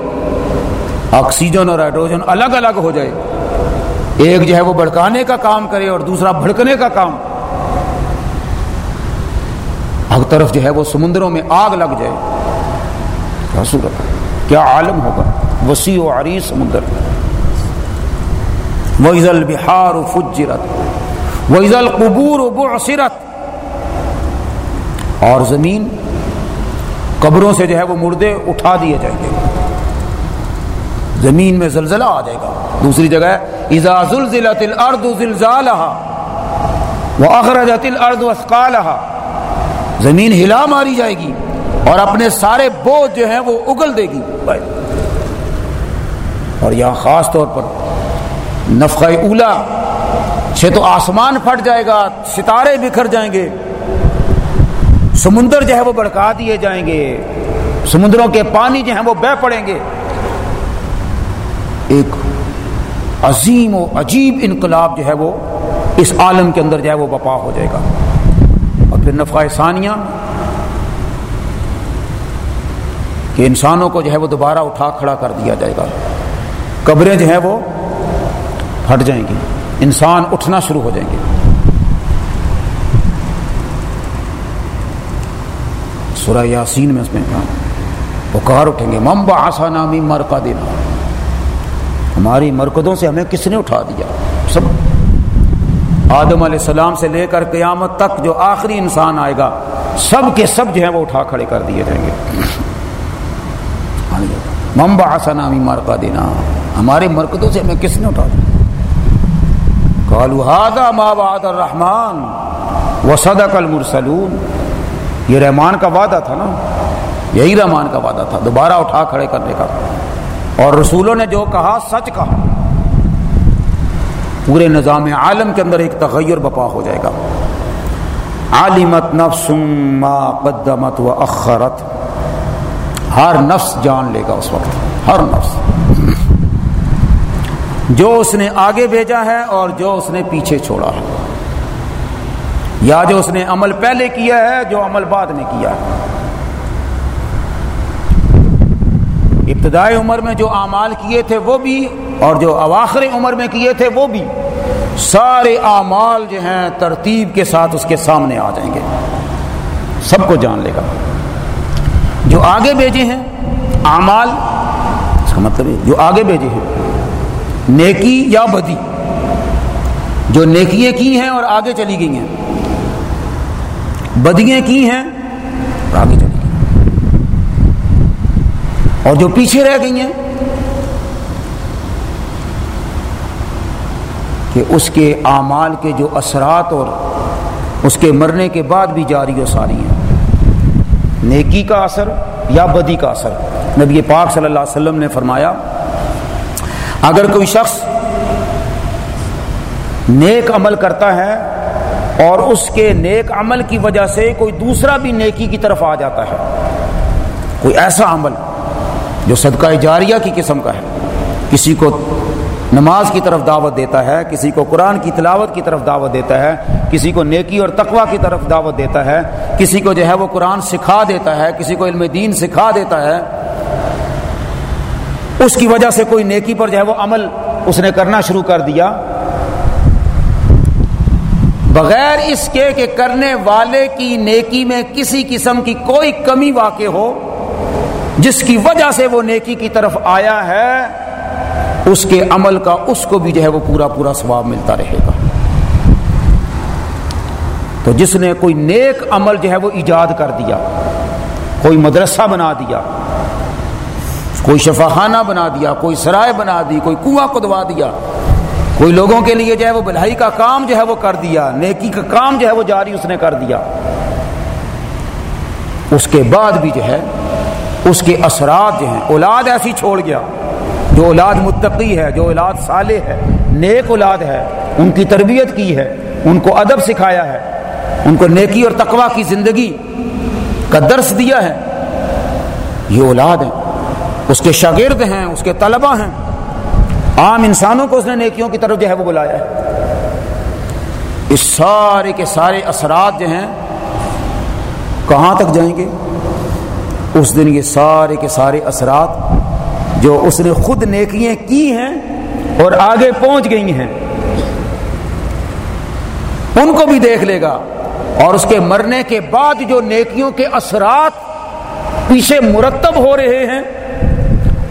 آکسیجن اور ہائیڈروجن الگ الگ ہو جائے، ایک جو ہے وہ بڑکانے کا کام کرے اور دوسرا بھڑکنے کا کام۔ ہر طرف جو ہے وہ سمندروں میں آگ لگ جائے۔ کیا صورت کیا عالم ہوگا؟ وسیع و عریض سمندر۔ وَإِذَا الْبِحَارُ فُجِّرَتْ۔ وَإِذَا الْقُبُورُ بُعْصِرَتْ۔ اور زمین قبروں سے جو ہے وہ مردے اٹھا دیے جائیں گے۔ زمین میں زلزلہ آ جائے گا۔ دوسری جگہ ہے اذا زلزلت الارض زلزالها۔ واخرجت الارض اثقالها زمین ہلا ماری جائے گی۔ اور اپنے سارے بوجھ جو ہیں وہ اگل دے گی۔ اور یہاں خاص طور پر نفقہ اولا سے تو آسمان پھٹ جائے گا ستارے بکھر جائیں گے سمندر جو ہے وہ بڑکا دیے جائیں گے سمندروں کے پانی جو ہیں وہ بہ پڑیں گے۔ ایک عظیم و عجیب انقلاب جو ہے وہ اس عالم کے اندر جو ہے وہ بپا ہو جائے گا۔ اور پھر نفع ثانیہ کہ انسانوں کو جو ہے وہ دوبارہ اٹھا کھڑا کر دیا جائے گا۔ قبریں جو ہیں وہ ہٹ جائیں گی۔ انسان اٹھنا شروع ہو جائیں گے۔ سورہ یاسین میں اس میں پکار اٹھیں گے۔ ممبا آسا نامی مرکا دینا ہماری مرکزوں سے ہمیں کس نے اٹھا دیا؟ سب۔ آدم علیہ السلام سے لے کر قیامت تک جو آخری انسان آئے گا، سب کے سب جو ہے وہ اٹھا کھڑے کر دیے جائیں گے۔ ممبا آسا نامی مرکا دینا ہمارے مرکزوں سے ہمیں کس نے اٹھا دیا؟ کالو ہادا ما وعد الرحمان وصدق المرسلون۔ یہ رحمان کا وعدہ تھا نا۔ یہی رحمان کا وعدہ تھا۔ دوبارہ اٹھا کھڑے کرنے کا۔ اور رسولوں نے جو کہا، سچ کہا۔ پورے نظام عالم کے اندر ایک تغیر بپا ہو جائے گا۔ عالمت نفس ما قدمت و اخرت ہر نفس جان لے گا اس وقت، ہر نفس۔ جو اس نے آگے بھیجا ہے اور جو اس نے پیچھے چھوڑا ہے۔ یا جو اس نے عمل پہلے کیا ہے، جو عمل بعد میں کیا ہے۔ ابتدائی عمر میں جو اعمال کیے تھے وہ بھی، اور جو اواخر عمر میں کیے تھے وہ بھی۔ سارے اعمال جو ہیں ترتیب کے ساتھ اس کے سامنے آ جائیں گے۔ سب کو جان لے گا۔ جو آگے بھیجے ہیں، اعمال، اس کا مطلب ہے، جو آگے بھیجے ہیں، نیکی یا بدی، جو نیکیاں کی ہیں اور آگے چلی گئی ہیں، بدیاں کی ہیں اور آگے چلی گئی اور جو پیچھے رہ گئی ہیں، کہ اس کے اعمال کے جو اثرات اور اس کے مرنے کے بعد بھی جاری و ساری ہیں۔ نیکی کا اثر یا بدی کا اثر۔ نبی پاک صلی اللہ علیہ وسلم نے فرمایا، اگر کوئی شخص نیک عمل کرتا ہے اور اس کے نیک عمل کی وجہ سے کوئی دوسرا بھی نیکی کی طرف آ جاتا ہے، کوئی ایسا عمل جو صدقہ جاریہ کی قسم کا ہے، کسی کو نماز کی طرف دعوت دیتا ہے، کسی کو قرآن کی تلاوت کی طرف دعوت دیتا ہے، کسی کو نیکی اور تقوا کی طرف دعوت دیتا ہے کسی کو جو ہے وہ قرآن سکھا دیتا ہے، کسی کو علم دین سکھا دیتا ہے، اس کی وجہ سے کوئی نیکی پر جو ہے وہ عمل اس نے کرنا شروع کر دیا۔ بغیر اس کے کہ کرنے والے کی نیکی میں کسی قسم کی کوئی کمی واقع ہو، جس کی وجہ سے وہ نیکی کی طرف آیا ہے، اس کے عمل کا اس کو بھی جو ہے وہ پورا پورا ثواب ملتا رہے گا۔ تو جس نے کوئی نیک عمل جو ہے وہ ایجاد کر دیا، کوئی مدرسہ بنا دیا، کوئی شفاخانہ بنا دیا، کوئی سرائے بنا دی، کوئی کنواں کدوا دیا، کوئی لوگوں کے لیے جو ہے وہ بلائی کا کام جو ہے وہ کر دیا، نیکی کا کام جو ہے وہ جاری اس نے کر دیا۔ اس کے بعد بھی جو ہے، اس کے اثرات جو ہیں، اولاد ایسی چھوڑ گیا۔ جو اولاد متقی ہے، جو اولاد صالح ہے، نیک اولاد ہے، ان کی تربیت کی ہے، ان کو ادب سکھایا ہے۔ ان کو نیکی اور تقوا کی زندگی کا درس دیا ہے۔ یہ اولاد ہے اس کے شاگرد ہیں، اس کے طلبہ ہیں۔ عام انسانوں کو اس نے نیکیوں کی طرف جو ہے وہ بلایا ہے۔ اس سارے کے سارے اثرات جو ہیں، کہاں تک جائیں گے؟ اس دن یہ سارے کے سارے اثرات جو اس نے خود نیکیاں کی ہیں اور آگے پہنچ گئی ہیں۔ ان کو بھی دیکھ لے گا۔ اور اس کے مرنے کے بعد جو نیکیوں کے اثرات پیچھے مرتب ہو رہے ہیں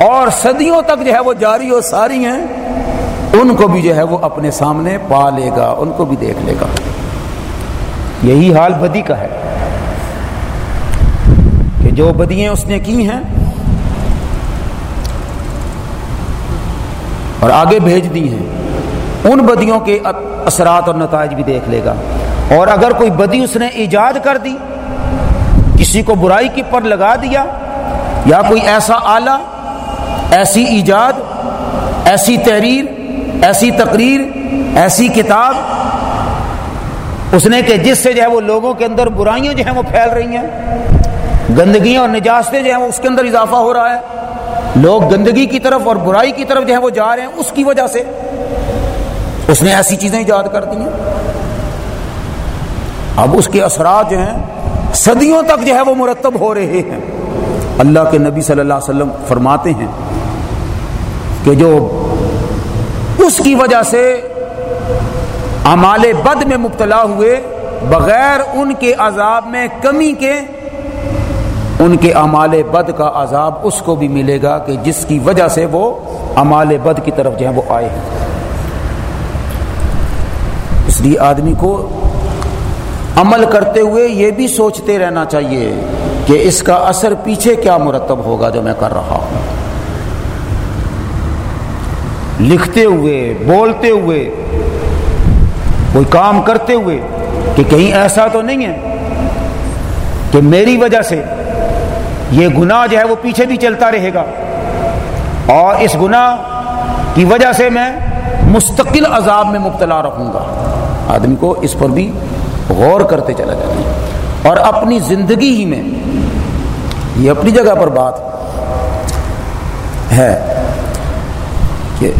اور صدیوں تک جو ہے وہ جاری و ساری ہیں، ان کو بھی جو ہے وہ اپنے سامنے پا لے گا، ان کو بھی دیکھ لے گا۔ یہی حال بدی کا ہے کہ جو بدیاں اس نے کی ہیں اور آگے بھیج دی ہیں، ان بدیوں کے اثرات اور نتائج بھی دیکھ لے گا۔ اور اگر کوئی بدی اس نے ایجاد کر دی، کسی کو برائی کی پر لگا دیا، یا کوئی ایسا آلہ ایسی ایجاد، ایسی تحریر، ایسی تقریر، ایسی کتاب اس نے کہ جس سے جو ہے وہ لوگوں کے اندر برائیاں جو ہیں وہ پھیل رہی ہیں، گندگیاں اور نجاستیں جو ہیں وہ اس کے اندر اضافہ ہو رہا ہے، لوگ گندگی کی طرف اور برائی کی طرف جو ہے وہ جا رہے ہیں، اس کی وجہ سے اس نے ایسی چیزیں ایجاد کر دی ہیں۔ اب اس کے اثرات جو ہیں، صدیوں تک جو ہے وہ مرتب ہو رہے ہیں۔ اللہ کے نبی صلی اللہ علیہ وسلم فرماتے ہیں کہ جو اس کی وجہ سے امال بد میں مبتلا ہوئے، بغیر ان کے عذاب میں کمی کے، ان کے امال بد کا عذاب اس کو بھی ملے گا کہ جس کی وجہ سے وہ امال بد کی طرف جو ہے وہ آئے ہیں۔ اس لیے آدمی کو عمل کرتے ہوئے یہ بھی سوچتے رہنا چاہیے کہ اس کا اثر پیچھے کیا مرتب ہوگا جو میں کر رہا ہوں۔ لکھتے ہوئے، بولتے ہوئے، کوئی کام کرتے ہوئے کہ کہیں ایسا تو نہیں ہے کہ میری وجہ سے یہ گناہ جو ہے وہ پیچھے بھی چلتا رہے گا اور اس گناہ کی وجہ سے میں مستقل عذاب میں مبتلا رکھوں گا۔ آدمی کو اس پر بھی غور کرتے چلا جائے اور اپنی زندگی ہی میں یہ اپنی جگہ پر بات ہے کہ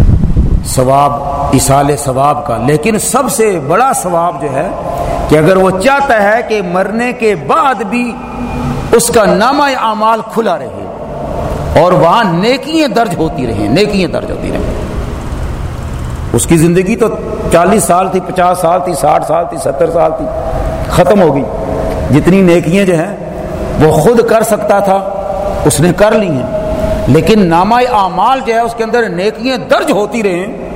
ثواب، اصال ثواب کا۔ لیکن سب سے بڑا ثواب جو ہے کہ اگر وہ چاہتا ہے کہ مرنے کے بعد بھی اس کا نامہ اعمال کھلا رہے اور وہاں نیکیاں درج ہوتی رہیں، نیکیاں درج ہوتی رہیں۔ اس کی زندگی تو چالیس سال تھی، پچاس سال تھی، ساٹھ سال تھی، ستر سال تھی، ختم ہو گئی۔ جتنی نیکیاں جو ہیں، وہ خود کر سکتا تھا، اس نے کر لی ہیں۔ لیکن نامہ اعمال جو ہے، اس کے اندر نیکیاں درج ہوتی رہیں،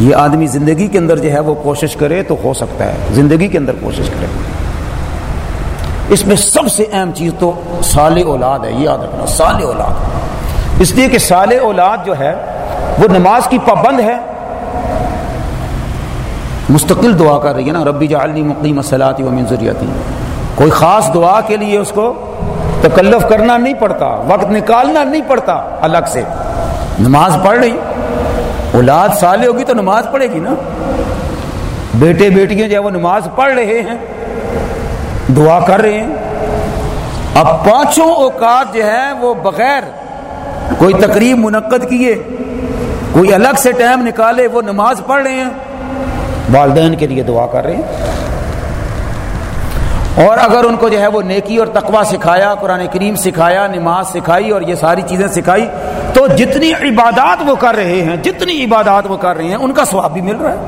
یہ آدمی زندگی کے اندر جو ہے، وہ کوشش کرے تو ہو سکتا ہے۔ زندگی کے اندر کوشش کرے۔ اس میں سب سے اہم چیز تو سال اولاد ہے یہ یاد رکھنا سال اولاد۔ اس لیے کہ سال اولاد جو ہے وہ نماز کی پابند ہے؟ مستقل دعا کر رہی ہے نا، ربی جعلنی مقیم مسلاتی و منظریتی کوئی خاص دعا کے لیے اس کو تکلف کرنا نہیں پڑتا، وقت نکالنا نہیں پڑتا الگ سے۔ نماز پڑھ رہی اولاد سالے ہوگی تو نماز پڑھے گی نا۔ بیٹے بیٹیاں جو ہے وہ نماز پڑھ رہے ہیں، دعا کر رہے ہیں۔ اب پانچوں اوقات جو ہے وہ بغیر کوئی تقریب منعقد کیے کوئی الگ سے ٹائم نکالے، وہ نماز پڑھ رہے ہیں۔ والدین کے لیے دعا کر رہے ہیں۔ اور اگر ان کو جو ہے وہ نیکی اور تقوا سکھایا، قرآن کریم سکھایا، نماز سکھائی اور یہ ساری چیزیں سکھائی، تو جتنی عبادات وہ کر رہے ہیں، جتنی عبادات وہ کر رہے ہیں، ان کا سواب بھی مل رہا ہے۔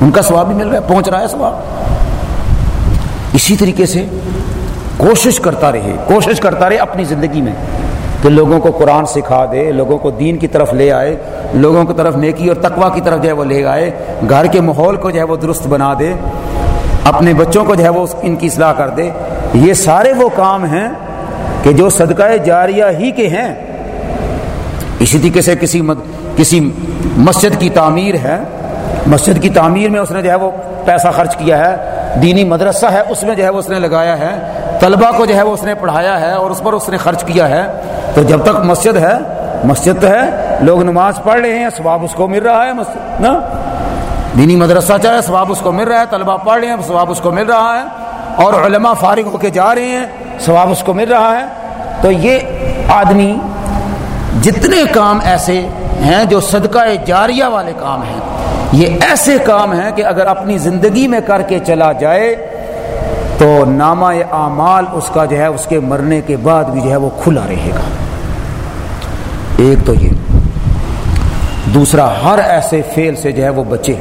ان کا سواب بھی مل رہا ہے، پہنچ رہا ہے سواب اسی طریقے سے کوشش کرتا رہے، کوشش کرتا رہے اپنی زندگی میں۔ کہ لوگوں کو قرآن سکھا دے، لوگوں کو دین کی طرف لے آئے، لوگوں کی طرف نیکی اور تقوا کی طرف جو ہے وہ لے آئے، گھر کے ماحول کو جو ہے وہ درست بنا دے، اپنے بچوں کو جو ہے وہ ان کی اصلاح کر دے۔ یہ سارے وہ کام ہیں کہ جو صدقہ جاریہ ہی کے ہیں۔ اسی طریقے سے کسی مد... کسی مسجد کی تعمیر ہے۔ مسجد کی تعمیر میں اس نے جو ہے وہ پیسہ خرچ کیا ہے۔ دینی مدرسہ ہے، اس میں جو ہے وہ اس نے لگایا ہے۔ طلبہ کو جو ہے وہ اس نے پڑھایا ہے اور اس پر اس نے خرچ کیا ہے۔ تو جب تک مسجد ہے، مسجد تو ہے، لوگ نماز پڑھ رہے ہیں، ثواب اس کو مل رہا ہے، مسجد، نا؟ دینی مدرسہ چاہے ثواب اس کو مل رہا ہے، طلبہ پڑھ رہے ہیں، ثواب اس کو مل رہا ہے، اور علماء فارغ ہو کے جا رہے ہیں، ثواب اس کو مل رہا ہے۔ تو یہ آدمی جتنے کام ایسے ہیں جو صدقہ جاریہ والے کام ہیں، یہ ایسے کام ہیں کہ اگر اپنی زندگی میں کر کے چلا جائے، تو نامہ اعمال اس کا جو ہے، اس کے مرنے کے بعد بھی جو ہے، وہ کھلا رہے گا۔ ایک تو یہ، دوسرا ہر ایسے فیل سے جو ہے وہ بچے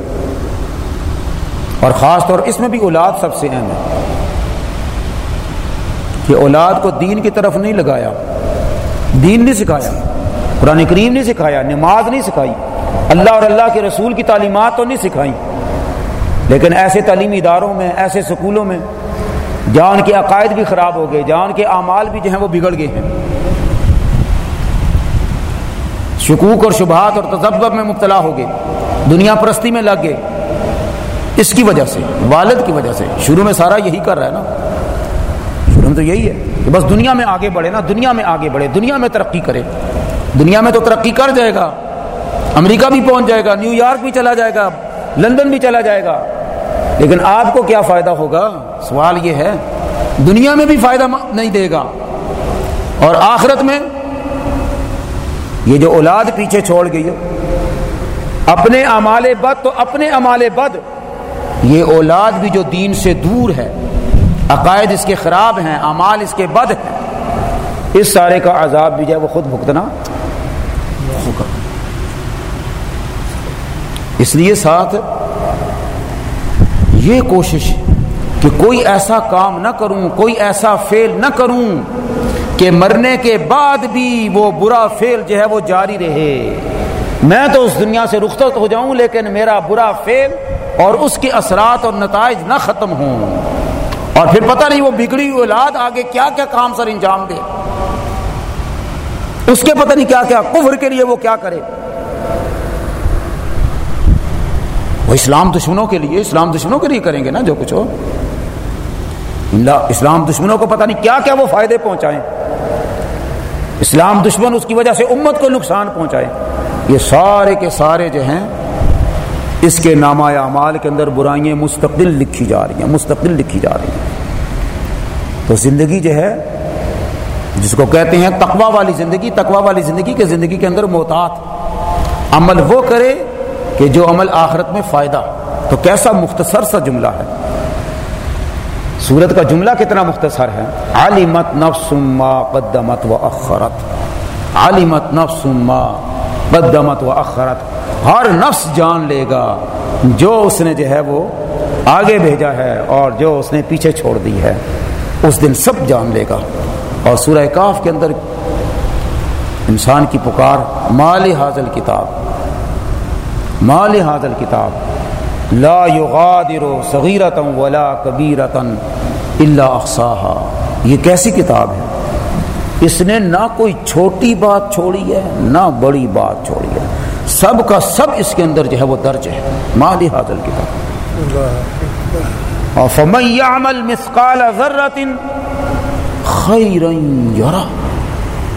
اور خاص طور اس میں بھی اولاد سب سے اہم ہے کہ اولاد کو دین کی طرف نہیں لگایا، دین نہیں سکھایا، قرآن کریم نہیں سکھایا، نماز نہیں سکھائی، اللہ اور اللہ کے رسول کی تعلیمات تو نہیں سکھائی۔ لیکن ایسے تعلیمی اداروں میں، ایسے سکولوں میں جان کے عقائد بھی خراب ہو گئے، جان کے اعمال بھی جو ہیں وہ بگڑ گئے ہیں۔ شکوک اور شبہات اور تذبذب میں مبتلا ہو گئے دنیا پرستی میں لگ گئے۔ اس کی وجہ سے، والد کی وجہ سے، شروع میں سارا یہی کر رہا ہے نا۔ شروع میں تو یہی ہے کہ بس دنیا میں آگے بڑھے نا، دنیا میں آگے بڑھے، دنیا میں ترقی کرے۔ دنیا میں تو ترقی کر جائے گا، امریکہ بھی پہنچ جائے گا، نیو یارک بھی چلا جائے گا، لندن بھی چلا جائے گا۔ لیکن آپ کو کیا فائدہ ہوگا؟ سوال یہ ہے، دنیا میں بھی فائدہ نہیں دے گا۔ اور آخرت میں یہ جو اولاد پیچھے چھوڑ گئی اپنے امال بد تو اپنے امال بد، یہ اولاد بھی جو دین سے دور ہے، عقائد اس کے خراب ہیں امال اس کے بد ہیں، اس سارے کا عذاب بھی جو ہے وہ خود بھگتنا ہوگا۔ اس لیے ساتھ، یہ کوشش کہ کوئی ایسا کام نہ کروں، کوئی ایسا فیل نہ کروں کہ مرنے کے بعد بھی وہ برا فیل جو ہے وہ جاری رہے۔ میں تو اس دنیا سے رخصت ہو جاؤں، لیکن میرا برا فیل اور اس کے اثرات اور نتائج نہ ختم ہوں۔ اور پھر پتہ نہیں وہ بگڑی اولاد آگے کیا کیا کام سر انجام دے۔ اس کے پتہ نہیں کیا کیا کفر کے لیے وہ کیا کرے۔ وہ اسلام دشمنوں کے لیے، اسلام دشمنوں کے لیے کریں گے نا جو کچھ ہو۔ اسلام دشمنوں کو پتہ نہیں کیا کیا وہ فائدے پہنچائیں۔ اسلام دشمن اس کی وجہ سے امت کو نقصان پہنچائے۔ یہ سارے کے سارے جو ہیں، اس کے نامہ اعمال کے اندر برائیاں مستقل لکھی جا رہی ہیں، مستقل لکھی جا رہی ہیں۔ تو زندگی جو ہے، جس کو کہتے ہیں تقوا والی زندگی تقوا والی زندگی کے زندگی کے اندر محتاط۔ عمل وہ کرے کہ جو عمل آخرت میں فائدہ۔ تو کیسا مختصر سا جملہ ہے۔ سورت کا جملہ کتنا مختصر ہے؟ عالمت نفس ما قدمت و اخرت عالمت نفس ما قدمت و اخرت ہر نفس جان لے گا۔ جو اس نے جو ہے وہ آگے بھیجا ہے اور جو اس نے پیچھے چھوڑ دی ہے، اس دن سب جان لے گا۔ اور سورہ کاف کے اندر انسان کی پکار مال حاضل کتاب۔ مال حاضل کتاب۔ لا یغادر صغیرتا ولا کبیرتا الا احصاها یہ کیسی کتاب ہے؟ اس نے نہ کوئی چھوٹی بات چھوڑی ہے، نہ بڑی بات چھوڑی ہے۔ سب کا سب اس کے اندر جو ہے وہ درج ہے۔ مال حاضل کتاب۔ اور فمن يعمل مثقال ذره خيرا يرى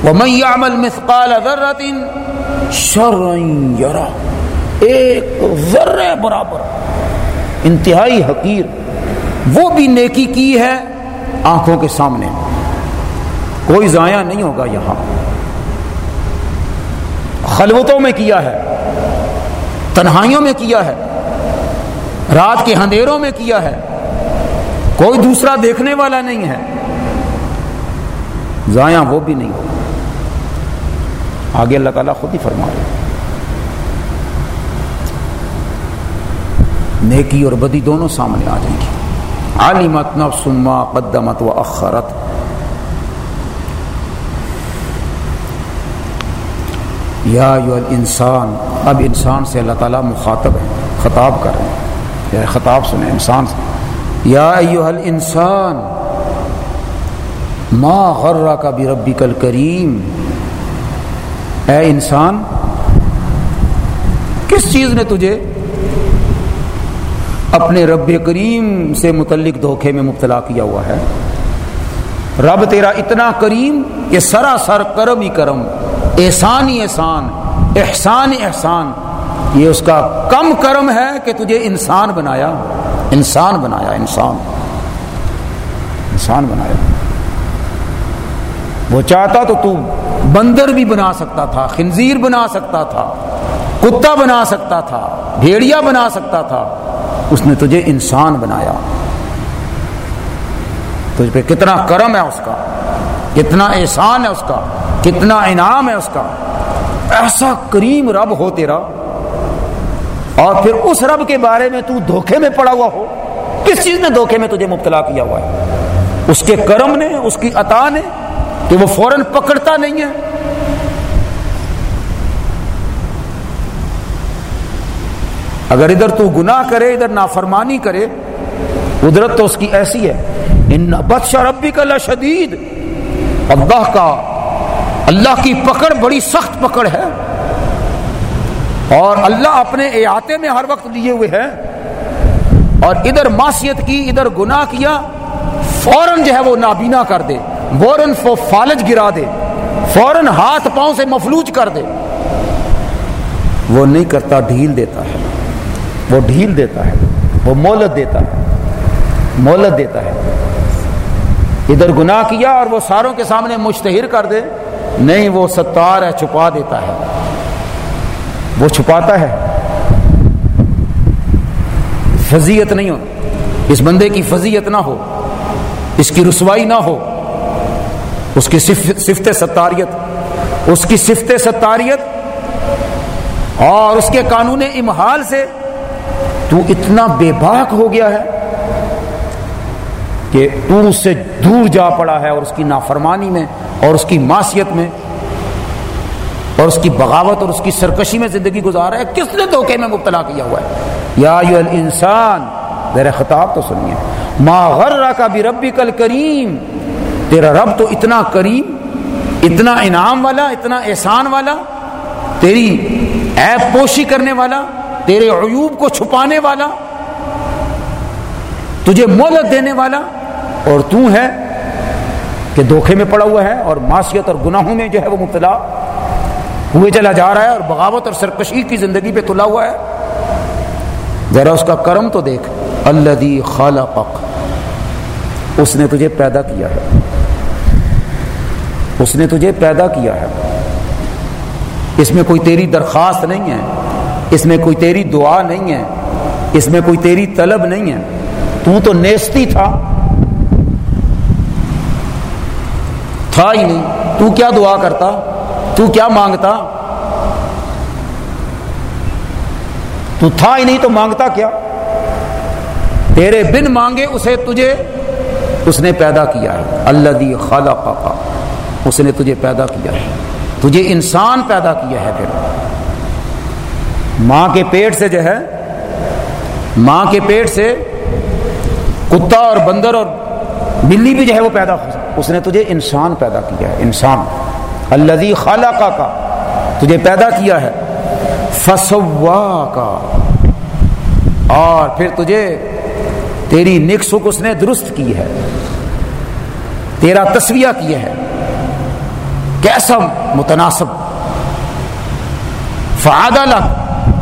ومن يعمل مثقال ذره شرا يرى ایک ذرے برابر۔ انتہائی حقیر، وہ بھی نیکی کی ہے آنکھوں کے سامنے۔ کوئی ضائع نہیں ہوگا یہاں۔ خلوتوں میں کیا ہے، تنہائیوں میں کیا ہے، رات کے اندھیروں میں کیا ہے۔ کوئی دوسرا دیکھنے والا نہیں ہے۔ ضائع وہ بھی نہیں ہوگا۔ آگے اللہ تعالیٰ خود ہی فرما رہے نیکی اور بدی دونوں سامنے آ جائیں گی۔ عالمت نفس ما قدمت و اخرت یا انسان اب انسان سے اللہ تعالیٰ مخاطب ہے، خطاب کر رہے ہیں۔ یا خطاب سنیں، انسان سے۔ یا ایوہ الانسان، ما غرہ کا بھی ربی کل کریم اے انسان، کس چیز نے تجھے اپنے رب کریم سے متعلق دھوکے میں مبتلا کیا ہوا ہے۔ رب تیرا اتنا کریم کہ سراسر کرم ہی کرم، احسان ہی احسان احسان احسان۔ یہ اس کا کم کرم ہے کہ تجھے انسان بنایا۔ انسان بنایا، انسان۔ انسان بنایا۔ وہ چاہتا تو تو بندر بھی بنا سکتا تھا، خنزیر بنا سکتا تھا، کتا بنا سکتا تھا، بھیڑیا بنا سکتا تھا۔ اس نے تجھے انسان بنایا۔ تجھ پہ کتنا کرم ہے اس کا، کتنا احسان ہے اس کا، کتنا انعام ہے اس کا۔ ایسا کریم رب ہو تیرا۔ اور پھر اس رب کے بارے میں تو دھوکے میں پڑا ہوا ہو۔ کس چیز نے دھوکے میں تجھے مبتلا کیا ہوا ہے؟ اس کے کرم نے، اس کی عطا نے کہ وہ فوراً پکڑتا نہیں ہے۔ اگر ادھر تو گناہ کرے، ادھر نافرمانی کرے، قدرت تو اس کی ایسی ہے۔ ان بدشا ربی کا شدید اللہ کا، اللہ کی پکڑ بڑی سخت پکڑ ہے۔ اور اللہ اپنے احاطے میں ہر وقت لیے ہوئے ہے اور ادھر معصیت کی، ادھر گناہ کیا، فوراً جو ہے وہ نابینا کر دے۔ فوراً فالج گرا دے۔ فوراً ہاتھ پاؤں سے مفلوج کر دے۔ وہ نہیں کرتا، ڈھیل دیتا ہے۔ وہ ڈھیل دیتا ہے، وہ مولت دیتا ہے مولت دیتا ہے۔ ادھر گناہ کیا اور وہ ساروں کے سامنے مشتہر کر دے، نہیں وہ ستار ہے چھپا دیتا ہے۔ وہ چھپاتا ہے۔ فضیت نہیں ہو۔ اس بندے کی فضیت نہ ہو۔ اس کی رسوائی نہ ہو۔ اس کی صفت ستاریت۔ اس کی صفت ستاریت اور اس کے قانون امحال سے تو اتنا بے باک ہو گیا ہے کہ تو اس سے دور جا پڑا ہے اور اس کی نافرمانی میں اور اس کی معصیت میں اور اس کی بغاوت اور اس کی سرکشی میں زندگی گزارا ہے۔ کس نے دھوکے میں مبتلا کیا ہوا ہے؟ یا الانسان، میرے خطاب تو سنیے۔ ما غرہ کا بھی ربی کل کریم تیرا رب تو اتنا کریم، اتنا انعام والا، اتنا احسان والا، تیری ایپ پوشی کرنے والا تیرے عیوب کو چھپانے والا، تجھے مولت دینے والا، اور تو ہے کہ دھوکے میں پڑا ہوا ہے اور معاشیت اور گناہوں میں جو ہے وہ مبتلا ہوئے چلا جا رہا ہے اور بغاوت اور سرکشی کی زندگی پہ تلا ہوا ہے۔ ذرا اس کا کرم تو دیکھ۔ اللہ خالق اس نے تجھے پیدا کیا ہے۔ اس نے تجھے پیدا کیا ہے۔ اس میں کوئی تیری درخواست نہیں ہے۔ اس میں کوئی تیری دعا نہیں ہے، اس میں کوئی تیری طلب نہیں ہے۔ تو تو نیستی تھا۔ تھا ہی نہیں۔ تو کیا دعا کرتا؟ تو کیا مانگتا؟ تو تھا ہی نہیں تو مانگتا کیا؟ تیرے بن مانگے اسے تجھے۔ اس نے پیدا کیا ہے۔ اللہ دی خالہ پاپا اس نے تجھے پیدا کیا ہے۔ تجھے انسان پیدا کیا ہے پھر۔ ماں کے پیٹ سے جو ہے، ماں کے پیٹ سے کتا اور بندر اور بلی بھی جو ہے وہ پیدا اس نے تجھے انسان پیدا کیا ہے، انسان۔ اللہ خالہ کا تجھے پیدا کیا ہے۔ فسوا کا اور پھر تجھے تیری نک سک اس نے درست کی ہے۔ تیرا تصویہ کیا ہے۔ کیسا متناسب۔ فعادہ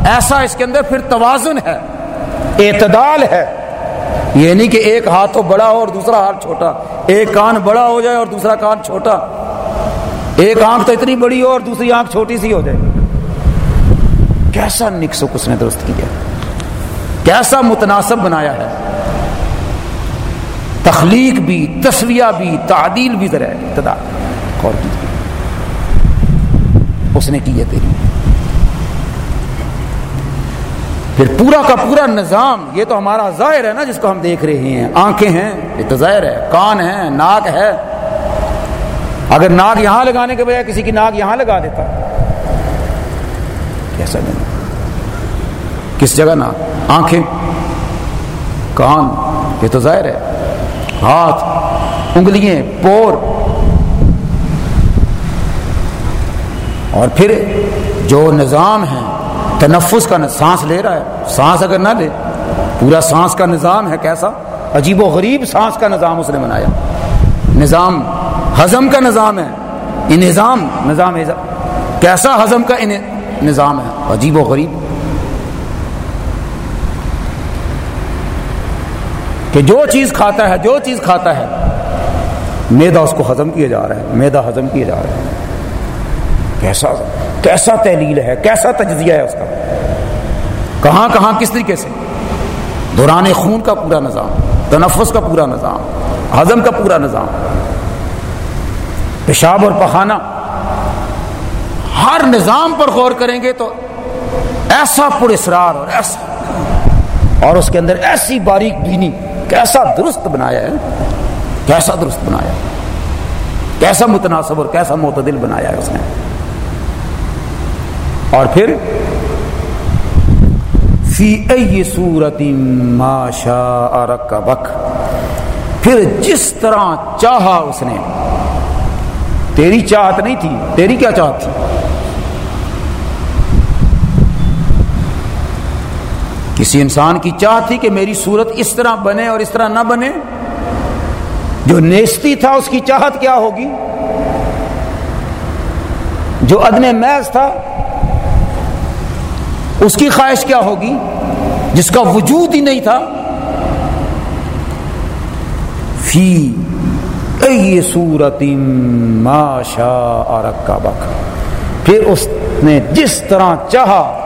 ایسا اس کے اندر پھر توازن ہے، اعتدال ہے۔ یہ نہیں کہ ایک ہاتھ تو بڑا ہو اور دوسرا ہاتھ چھوٹا۔ ایک کان بڑا ہو جائے اور دوسرا کان چھوٹا۔ ایک آنکھ تو اتنی بڑی ہو اور دوسری آنکھ چھوٹی سی ہو جائے۔ کیسا نکسک اس نے درست کیا؟ کیسا متناسب بنایا ہے۔ تخلیق بھی تصویہ بھی، تعدیل بھی ذرا ابتدا غور کیجیے۔ اس نے کی ہے تیری؟ پھر پورا کا پورا نظام، یہ تو ہمارا ظاہر ہے نا جس کو ہم دیکھ رہے ہیں۔ آنکھیں ہیں، یہ تو ظاہر ہے۔ کان ہے، ناک ہے۔ اگر ناک یہاں لگانے کے بجائے کسی کی ناک یہاں لگا دیتا۔ کیسا نہیں کس جگہ ناک؟ آنکھیں۔ کان، یہ تو ظاہر ہے۔ ہاتھ، انگلیاں، پور۔ اور پھر جو نظام ہے تنفس کا سانس لے رہا ہے۔ سانس اگر نہ لے، پورا سانس کا نظام ہے کیسا؟ عجیب و غریب سانس کا نظام اس نے بنایا۔ نظام ہضم کا نظام ہے یہ نظام نظام کیسا ہضم کا نظام ہے؟ عجیب و غریب۔ کہ جو چیز کھاتا ہے، جو چیز کھاتا ہے میدا اس کو ہضم کیا جا رہا ہے میدا ہضم کیا جا رہا ہے۔ کیسا کیسا تحلیل ہے؟ کیسا تجزیہ ہے اس کا؟ کہاں کہاں کس طریقے سے؟ دوران خون کا پورا نظام، تنفس کا پورا نظام، ہضم کا پورا نظام، پیشاب اور پخانہ، ہر نظام پر غور کریں گے تو ایسا پر اسرار اور ایسا، اور اس کے اندر ایسی باریک بینی، کیسا درست بنایا ہے؟ کیسا درست بنایا کیسا متناسب اور کیسا معتدل بنایا ہے اس نے؟ اور پھر فی ای صورت ما شاء رکبک، پھر جس طرح چاہا اس نے، تیری چاہت نہیں تھی، تیری کیا چاہت تھی؟ کسی انسان کی چاہت تھی کہ میری صورت اس طرح بنے اور اس طرح نہ بنے، جو نیستی تھا اس کی چاہت کیا ہوگی؟ جو ادن محض تھا اس کی خواہش کیا ہوگی؟ جس کا وجود ہی نہیں تھا۔ فی ای صورت ما شاء رکبک۔ پھر اس نے جس طرح چاہا،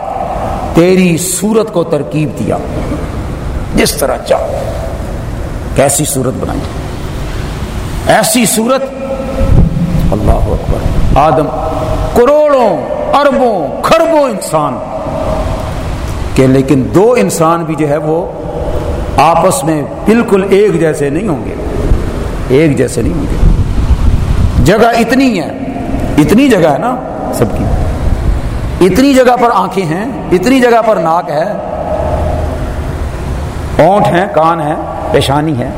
تیری صورت کو ترکیب دیا۔ جس طرح چاہا۔ کیسی صورت بنائی؟ ایسی صورت۔ اللہ اکبر۔ آدم، کروڑوں، اربوں خربوں انسان۔ کہ لیکن دو انسان بھی جو ہے وہ آپس میں بالکل ایک جیسے نہیں ہوں گے۔ ایک جیسے نہیں ہوں گے۔ جگہ اتنی ہے، اتنی جگہ ہے نا سب کی۔ اتنی جگہ پر آنکھیں ہیں، اتنی جگہ پر ناک ہے۔ اونٹ ہیں، کان ہے پیشانی ہے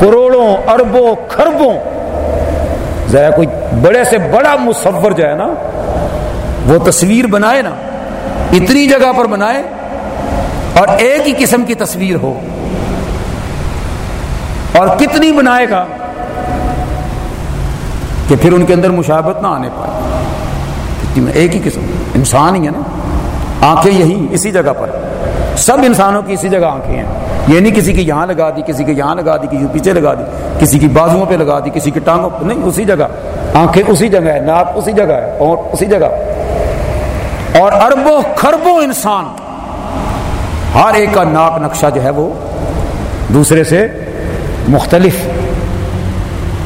کروڑوں، اربوں خربوں ذرا کوئی بڑے سے بڑا مصور جو ہے نا، وہ تصویر بنائے نا۔ اتنی جگہ پر بنائے اور ایک ہی قسم کی تصویر ہو۔ اور کتنی بنائے گا کہ پھر ان کے اندر مشابت نہ آنے پائے۔ ایک ہی قسم۔ انسان ہی ہے نا۔ آنکھیں یہی اسی جگہ پر۔ سب انسانوں کی اسی جگہ آنکھیں ہیں۔ یہ نہیں کسی کی یہاں لگا دی، کسی کی یہاں لگا دی، کسی پیچھے لگا دی، کسی کی بازوؤں پہ لگا دی، کسی کی ٹانگوں پہ۔ نہیں، اسی جگہ۔ آنکھیں اسی جگہ ہے ناک اسی جگہ ہے اور اسی جگہ۔ اور اربوں خربوں انسان ہر ایک کا ناک نقشہ جو ہے وہ دوسرے سے مختلف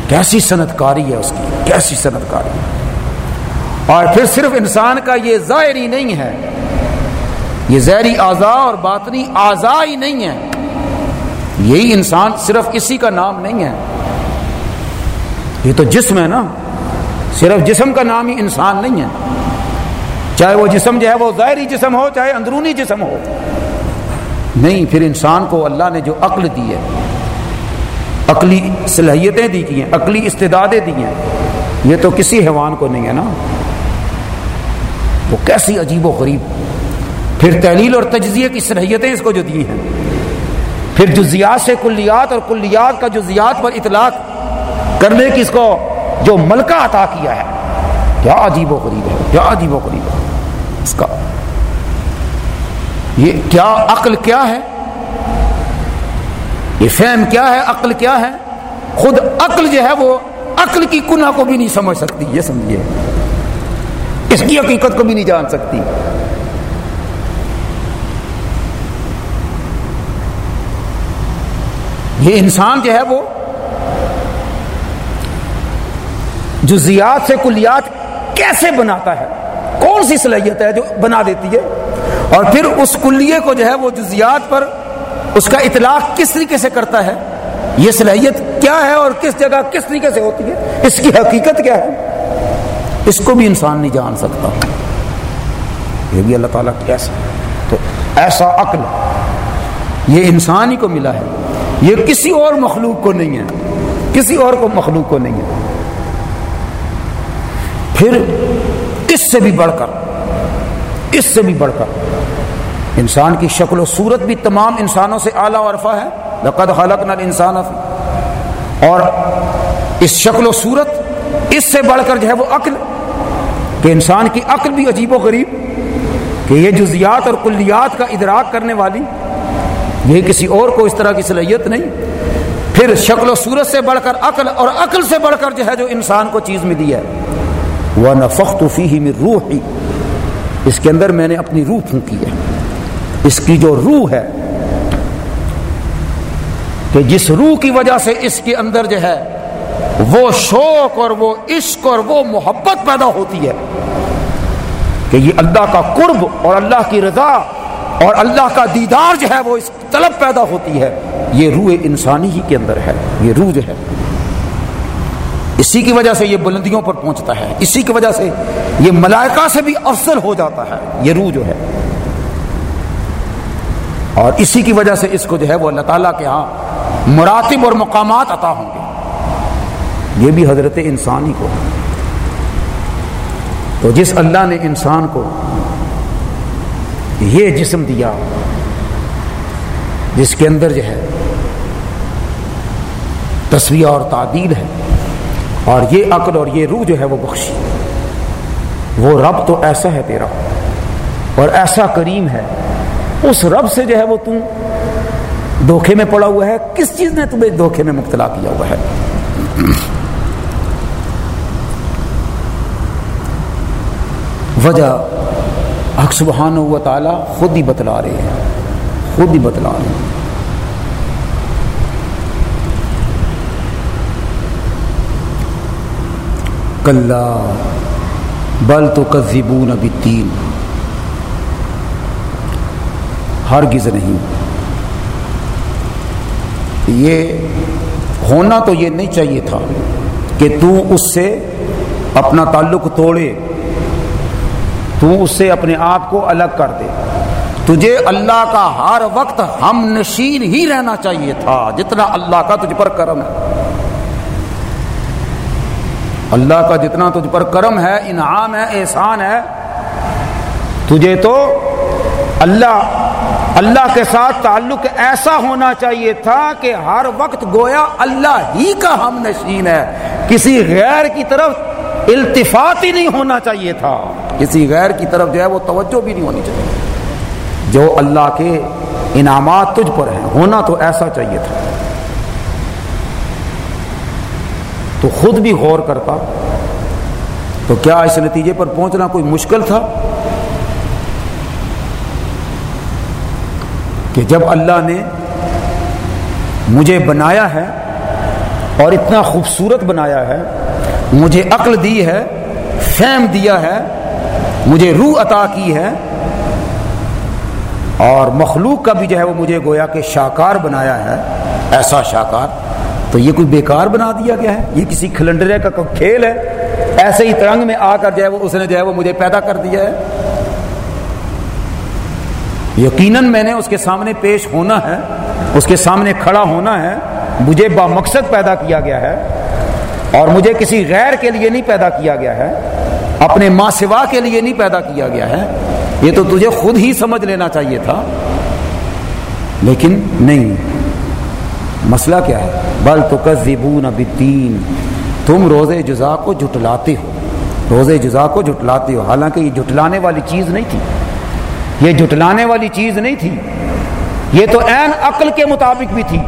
کیسی صنعت کاری ہے اس کی، کیسی صنعت کاری اور پھر صرف انسان کا یہ ظاہری نہیں ہے، یہ زہری اعضاء اور باطنی اعضاء ہی نہیں ہے، یہی انسان صرف کسی کا نام نہیں ہے۔ یہ تو جسم ہے نا، صرف جسم کا نام ہی انسان نہیں ہے۔ چاہے وہ جسم جو ہے وہ ظاہری جسم ہو، چاہے اندرونی جسم ہو۔ نہیں، پھر انسان کو اللہ نے جو عقل دی ہے، عقلی صلاحیتیں دی کی ہیں، عقلی استدادیں دی ہیں، یہ تو کسی حیوان کو نہیں ہے نا۔ وہ کیسی عجیب و غریب۔ پھر تحلیل اور تجزیے کی صلاحیتیں اس کو جو دی ہیں۔ پھر جزیات سے کلیات اور کلیات کا جزیات پر اطلاق کرنے کی اس کو جو ملکہ عطا کیا ہے، کیا عجیب و غریب ہے، کیا عجیب و غریب ہے۔ اس کا۔ یہ کیا عقل کیا ہے؟ یہ فہم کیا ہے؟ عقل کیا ہے؟ خود عقل جو ہے وہ عقل کی کنہ کو بھی نہیں سمجھ سکتی، یہ سمجھیے۔ اس کی حقیقت کو بھی نہیں جان سکتی۔ یہ انسان جو ہے وہ جزیات سے کلیات کیسے بناتا ہے؟ کون سی صلاحیت ہے جو بنا دیتی ہے؟ اور پھر اس کلیے کو جو ہے وہ جزیات پر اس کا اطلاق کس طریقے سے کرتا ہے؟ یہ صلاحیت کیا ہے اور کس جگہ کس طریقے سے ہوتی ہے؟ اس کی حقیقت کیا ہے؟ اس کو بھی انسان نہیں جان سکتا۔ یہ بھی اللہ تعالیٰ کیسا تو ایسا عقل یہ انسان ہی کو ملا ہے۔ یہ کسی اور مخلوق کو نہیں ہے۔ کسی اور کو مخلوق کو نہیں ہے۔ پھر اس سے بھی بڑھ کر، اس سے بھی بڑھ کر۔ انسان کی شکل و صورت بھی تمام انسانوں سے اعلیٰ عرفہ ہے۔ لقد خلقنا الانسان اور اس شکل و صورت اس سے بڑھ کر جو ہے وہ عقل، کہ انسان کی عقل بھی عجیب و غریب، کہ یہ جزیات اور کلیات کا ادراک کرنے والی، یہ کسی اور کو اس طرح کی صلاحیت نہیں۔ پھر شکل و صورت سے بڑھ کر، عقل اور عقل سے بڑھ کر جو ہے جو انسان کو چیز ملی ہے۔ وہ نفق فی میں روح ہی اس کے اندر میں نے اپنی روح پھونکی ہے۔ اس کی جو روح ہے، کہ جس روح کی وجہ سے اس کے اندر جو ہے، وہ شوق اور وہ عشق اور وہ محبت پیدا ہوتی ہے، کہ یہ اللہ کا قرب اور اللہ کی رضا اور اللہ کا دیدار جو ہے، وہ اس طلب پیدا ہوتی ہے۔ یہ روح انسانی ہی کے اندر ہے۔ یہ روح جو ہے اسی کی وجہ سے یہ بلندیوں پر پہنچتا ہے، اسی کی وجہ سے یہ ملائکہ سے بھی افضل ہو جاتا ہے، یہ روح جو ہے۔ اور اسی کی وجہ سے اس کو جو ہے وہ اللہ تعالیٰ کے ہاں مراتب اور مقامات عطا ہوں گے۔ یہ بھی حضرت انسانی کو۔ تو جس اللہ نے انسان کو یہ جسم دیا، جس کے اندر جو ہے تصویر اور تعدیل ہے اور یہ عقل اور یہ روح جو ہے وہ بخشی۔ وہ رب تو ایسا ہے تیرا، اور ایسا کریم ہے۔ اس رب سے جو ہے وہ تم دھوکے میں پڑا ہوا ہے۔ کس چیز نے تمہیں دھوکے میں مبتلا کیا ہوا ہے؟ وجہ حق سبحان و تعالی خود ہی بتلا رہے ہیں۔ خود ہی بتلا رہے ہیں۔ کل بل تو کزیبون ابھی تین ہرگز نہیں۔ یہ ہونا تو یہ نہیں چاہیے تھا کہ تو اس سے اپنا تعلق توڑے۔ تو اس سے اپنے آپ کو الگ کر دے۔ تجھے اللہ کا ہر وقت ہم نشین ہی رہنا چاہیے تھا، جتنا اللہ کا تجھ پر کرم ہے۔ اللہ کا جتنا تجھ پر کرم ہے، انعام ہے، احسان ہے، تجھے تو اللہ اللہ کے ساتھ تعلق ایسا ہونا چاہیے تھا کہ ہر وقت گویا اللہ ہی کا ہم نشین ہے۔ کسی غیر کی طرف التفات ہی نہیں ہونا چاہیے تھا۔ کسی غیر کی طرف جو ہے وہ توجہ بھی نہیں ہونی چاہیے۔ جو اللہ کے انعامات تجھ پر ہیں، ہونا تو ایسا چاہیے تھا۔ تو خود بھی غور کرتا تو کیا اس نتیجے پر پہنچنا کوئی مشکل تھا کہ جب اللہ نے مجھے بنایا ہے اور اتنا خوبصورت بنایا ہے، مجھے عقل دی ہے، فہم دیا ہے، مجھے روح عطا کی ہے، اور مخلوق کا بھی جو ہے وہ مجھے گویا کہ شاکار بنایا ہے، ایسا شاکار تو یہ کوئی بیکار بنا دیا گیا ہے؟ یہ کسی کھلنڈرے کا کھیل ہے؟ ایسے ہی ترنگ میں آ کر جو ہے وہ اس نے جو ہے وہ مجھے پیدا کر دیا ہے؟ یقیناً میں نے اس کے سامنے پیش ہونا ہے، اس کے سامنے کھڑا ہونا ہے، مجھے با مقصد پیدا کیا گیا ہے اور مجھے کسی غیر کے لیے نہیں پیدا کیا گیا ہے، اپنے ماں سوا کے لیے نہیں پیدا کیا گیا ہے۔ یہ تو تجھے خود ہی سمجھ لینا چاہیے تھا۔ لیکن نہیں۔ مسئلہ کیا ہے؟ بل تو کزبون بدین تم روز جزا کو جٹلاتے ہو۔ روز جزا کو جٹلاتے ہو۔ حالانکہ یہ جٹلانے والی چیز نہیں تھی۔ یہ جٹلانے والی چیز نہیں تھی۔ یہ تو عین عقل کے مطابق بھی تھی۔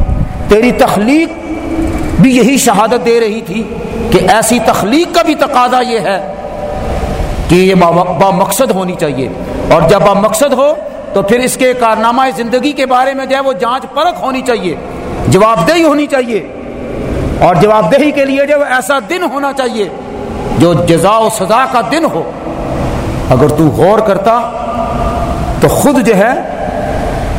تیری تخلیق بھی یہی شہادت دے رہی تھی کہ ایسی تخلیق کا بھی تقاضا یہ ہے کہ یہ با مقصد ہونی چاہیے۔ اور جب با مقصد ہو تو پھر اس کے کارنامہ زندگی کے بارے میں جو ہے وہ جانچ پرکھ ہونی چاہیے۔ جواب دہی ہونی چاہیے۔ اور جواب دہی کے لیے جو ایسا دن ہونا چاہیے، جو جزا و سزا کا دن ہو۔ اگر تو غور کرتا، تو خود جو ہے،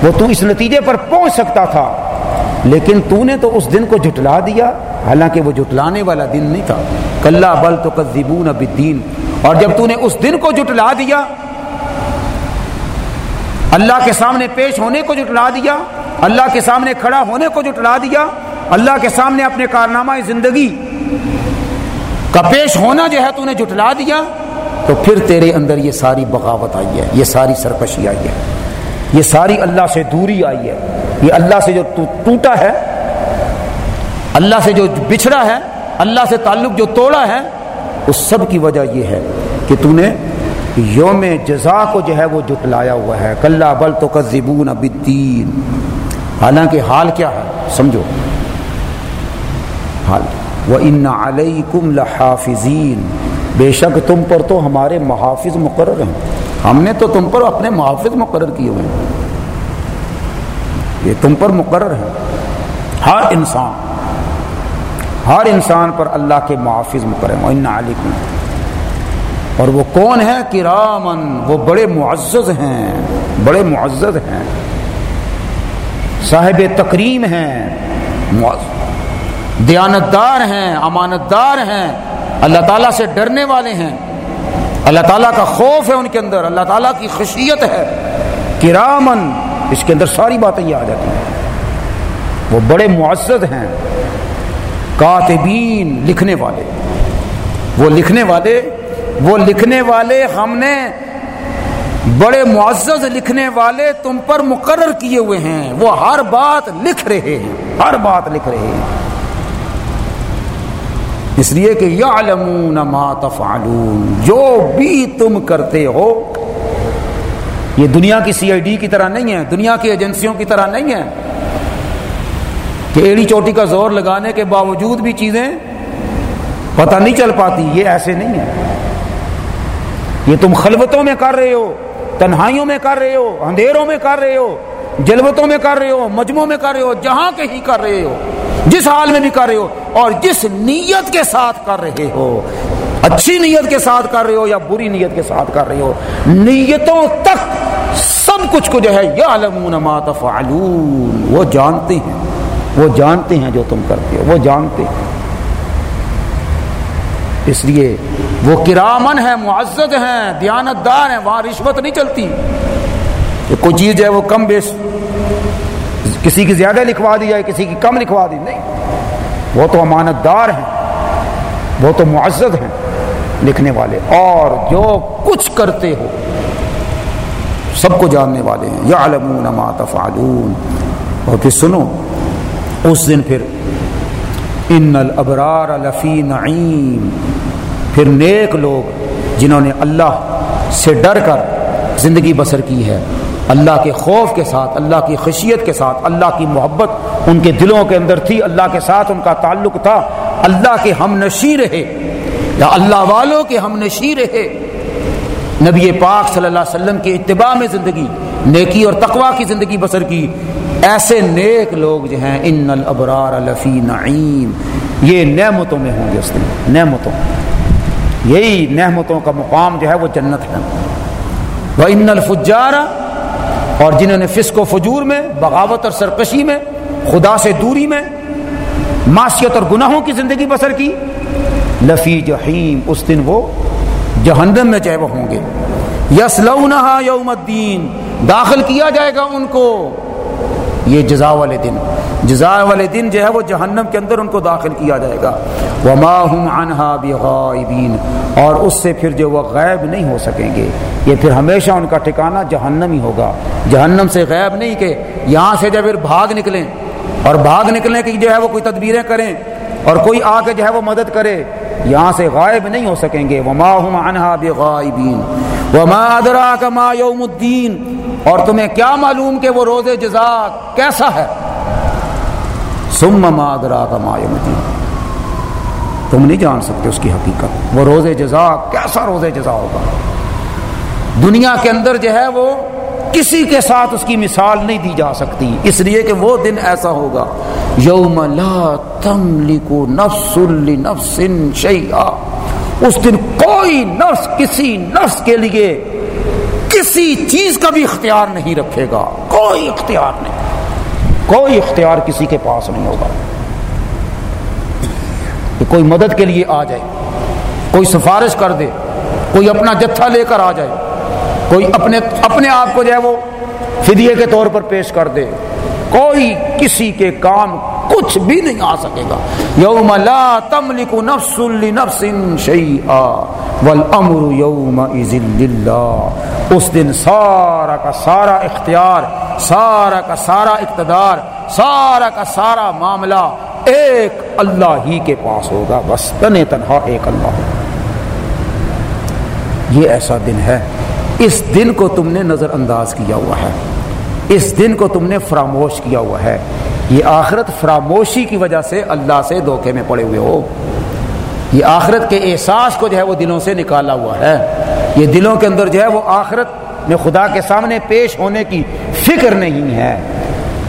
وہ تو اس نتیجے پر پہنچ سکتا تھا۔ لیکن تو نے تو اس دن کو جٹلا دیا۔ حالانکہ وہ جٹلانے والا دن نہیں تھا۔ کلّا بل تو کزیبون بدین اور جب تو نے اس دن کو جٹلا دیا، اللہ کے سامنے پیش ہونے کو جٹلا دیا اللہ کے سامنے کھڑا ہونے کو جٹلا دیا، اللہ کے سامنے اپنے کارنامہ زندگی کا پیش ہونا جو ہے تو نے جٹلا دیا۔ تو پھر تیرے اندر یہ ساری بغاوت آئی ہے، یہ ساری سرکشی آئی ہے، یہ ساری اللہ سے دوری آئی ہے۔ یہ اللہ سے جو ٹوٹا ہے، اللہ سے جو بچھڑا ہے، اللہ سے تعلق جو توڑا ہے، اس سب کی وجہ یہ ہے کہ تو نے یوم جزا کو جو ہے وہ جٹلایا ہوا ہے۔ کلّا بل تو کزبون بدین حالانکہ حال کیا ہے؟ سمجھو۔ حال۔ وہ ان علیہ کم لحافظین بے شک تم پر تو ہمارے محافظ مقرر ہیں۔ ہم نے تو تم پر اپنے محافظ مقرر کیے ہوئے ہیں۔ یہ تم پر مقرر ہے ہر انسان ہر انسان پر اللہ کے محافظ مقرر ہیں۔ ان علیکم اور وہ کون ہے؟ کرامن وہ بڑے معزز ہیں۔ بڑے معزز ہیں۔ صاحب تکریم ہیں دیانتدار ہیں امانت دار ہیں، اللہ تعالیٰ سے ڈرنے والے ہیں۔ اللہ تعالیٰ کا خوف ہے ان کے اندر، اللہ تعالیٰ کی خشیت ہے۔ کرامن اس کے اندر ساری باتیں یہ آ جاتی ہیں۔ وہ بڑے معزز ہیں، کاتبین لکھنے والے۔ وہ لکھنے والے، وہ لکھنے والے ہم نے بڑے معزز لکھنے والے تم پر مقرر کیے ہوئے ہیں۔ وہ ہر بات لکھ رہے ہیں۔ ہر بات لکھ رہے ہیں۔ اس لیے کہ یا تفعلون۔ جو بھی تم کرتے ہو، یہ دنیا کی سی آئی ڈی کی طرح نہیں ہے، دنیا کی ایجنسیوں کی طرح نہیں ہے کہ ایڑی چوٹی کا زور لگانے کے باوجود بھی چیزیں پتہ نہیں چل پاتی، یہ ایسے نہیں ہے۔ یہ تم خلوتوں میں کر رہے ہو۔ تنہائیوں میں کر رہے ہو، اندھیروں میں کر رہے ہو، جلوتوں میں کر رہے ہو، مجموعوں میں کر رہے ہو، جہاں کہیں کر رہے ہو، جس حال میں بھی کر رہے ہو اور جس نیت کے ساتھ کر رہے ہو، اچھی نیت کے ساتھ کر رہے ہو یا بری نیت کے ساتھ کر رہے ہو، نیتوں تک سب کچھ کو جو ہے یا ما تفعلون، وہ جانتے ہیں، وہ جانتے ہیں جو تم کرتے ہو، وہ جانتے ہیں۔ اس لیے وہ کرامن ہے معزز ہیں دیانت دار ہیں، وہاں رشوت نہیں چلتی۔ کوئی چیز ہے وہ کم بیش کسی کی زیادہ لکھوا دی جائے کسی کی کم لکھوا دی، نہیں۔ وہ تو امانت دار ہیں، وہ تو معزز ہیں لکھنے والے۔ اور جو کچھ کرتے ہو، سب کو جاننے والے ہیں۔ یا ما تفعلون۔ اور پھر سنو، اس دن پھر ان الابرار لفی نعیم۔ پھر نیک لوگ جنہوں نے اللہ سے ڈر کر زندگی بسر کی ہے، اللہ کے خوف کے ساتھ، اللہ کی خشیت کے ساتھ، اللہ کی محبت ان کے دلوں کے اندر تھی، اللہ کے ساتھ ان کا تعلق تھا۔ اللہ کے ہم نشی رہے، یا اللہ والوں کے ہم نشی رہے۔ نبی پاک صلی اللہ علیہ وسلم کے اتباع میں زندگی، نیکی اور تقوا کی زندگی بسر کی۔ ایسے نیک لوگ جو ہیں، ان الابرار لفی نعیم۔ یہ نعمتوں میں ہوں گے اس دن، نعمتوں۔ یہی نعمتوں کا مقام جو ہے وہ جنت ہے۔ وہ ان الفجار، اور جنہوں نے فسق و فجور میں، بغاوت اور سرکشی میں، خدا سے دوری میں معاشیت اور گناہوں کی زندگی بسر کی، لفی جہیم۔ اس دن وہ جہنم میں چاہے وہ ہوں گے۔ یس یوم الدین۔ داخل کیا جائے گا ان کو۔ یہ جزا والے دن۔ جزا والے دن جو ہے وہ جہنم کے اندر ان کو داخل کیا جائے گا۔ وما هم عنها بغائبین اور اس سے پھر جو وہ غیب نہیں ہو سکیں گے۔ یہ پھر ہمیشہ ان کا ٹھکانہ جہنم ہی ہوگا۔ جہنم سے غیب نہیں کہ یہاں سے جب پھر بھاگ نکلیں۔ اور بھاگ نکلنے کی جو ہے وہ کوئی تدبیریں کریں۔ اور کوئی آ کے جو ہے وہ مدد کرے۔ یہاں سے غائب نہیں ہو سکیں گے۔ وما هم عنها بغائبین وما ادراک ما یوم الدین اور تمہیں کیا معلوم کہ وہ روز جزا کیسا ہے؟ سم ما ادراک ما تم نہیں جان سکتے اس کی حقیقت۔ وہ روز جزا کیسا روز جزا ہوگا؟ دنیا کے اندر جو ہے وہ کسی کے ساتھ اس کی مثال نہیں دی جا سکتی۔ اس لیے کہ وہ دن ایسا ہوگا۔ یوم لا تملک نفس لنفس شیئا۔ اس دن کوئی نفس، کسی نفس کے لیے کسی چیز کا بھی اختیار نہیں رکھے گا۔ کوئی اختیار نہیں۔ کوئی اختیار کسی کے پاس نہیں ہوگا۔ کہ کوئی مدد کے لیے آ جائے، کوئی سفارش کر دے، کوئی اپنا جتھا لے کر آ جائے، کوئی اپنے اپنے آپ کو جو ہے وہ فدیے کے طور پر پیش کر دے۔ کوئی کسی کے کام کچھ بھی نہیں آ سکے گا۔ یوم لا تملک نفس لنفس شیئا والامر یوم للہ۔ اس دن سارا کا سارا اختیار، سارا کا سارا اقتدار، سارا کا سارا معاملہ ایک اللہ ہی کے پاس ہوگا۔ بس تن تنہا ایک اللہ۔ ہوگا یہ ایسا دن ہے۔ اس دن کو تم نے نظر انداز کیا ہوا ہے۔ اس دن کو تم نے فراموش کیا ہوا ہے۔ یہ آخرت فراموشی کی وجہ سے اللہ سے دھوکے میں پڑے ہوئے ہو۔ یہ آخرت کے احساس کو جو ہے وہ دلوں سے نکالا ہوا ہے۔ یہ دلوں کے اندر جو ہے وہ آخرت میں خدا کے سامنے پیش ہونے کی فکر نہیں ہے۔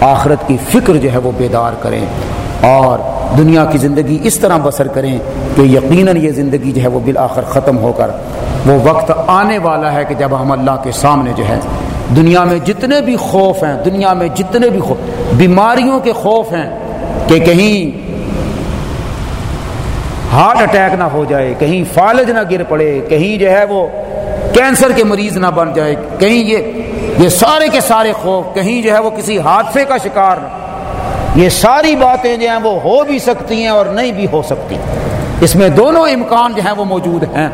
آخرت کی فکر جو ہے وہ بیدار کریں اور دنیا کی زندگی اس طرح بسر کریں کہ یقیناً یہ زندگی جو ہے وہ بالآخر ختم ہو کر وہ وقت آنے والا ہے کہ جب ہم اللہ کے سامنے جو ہے دنیا میں جتنے بھی خوف ہیں، دنیا میں جتنے بھی خوف، بیماریوں کے خوف ہیں کہ کہیں ہارٹ اٹیک نہ ہو جائے، کہیں فالج نہ گر پڑے، کہیں جو ہے وہ کینسر کے مریض نہ بن جائے، کہیں یہ یہ سارے کے سارے خوف، کہیں جو ہے وہ کسی حادثے کا شکار یہ ساری باتیں جو ہیں وہ ہو بھی سکتی ہیں اور نہیں بھی ہو سکتی۔ اس میں دونوں امکان جو ہیں وہ موجود ہیں۔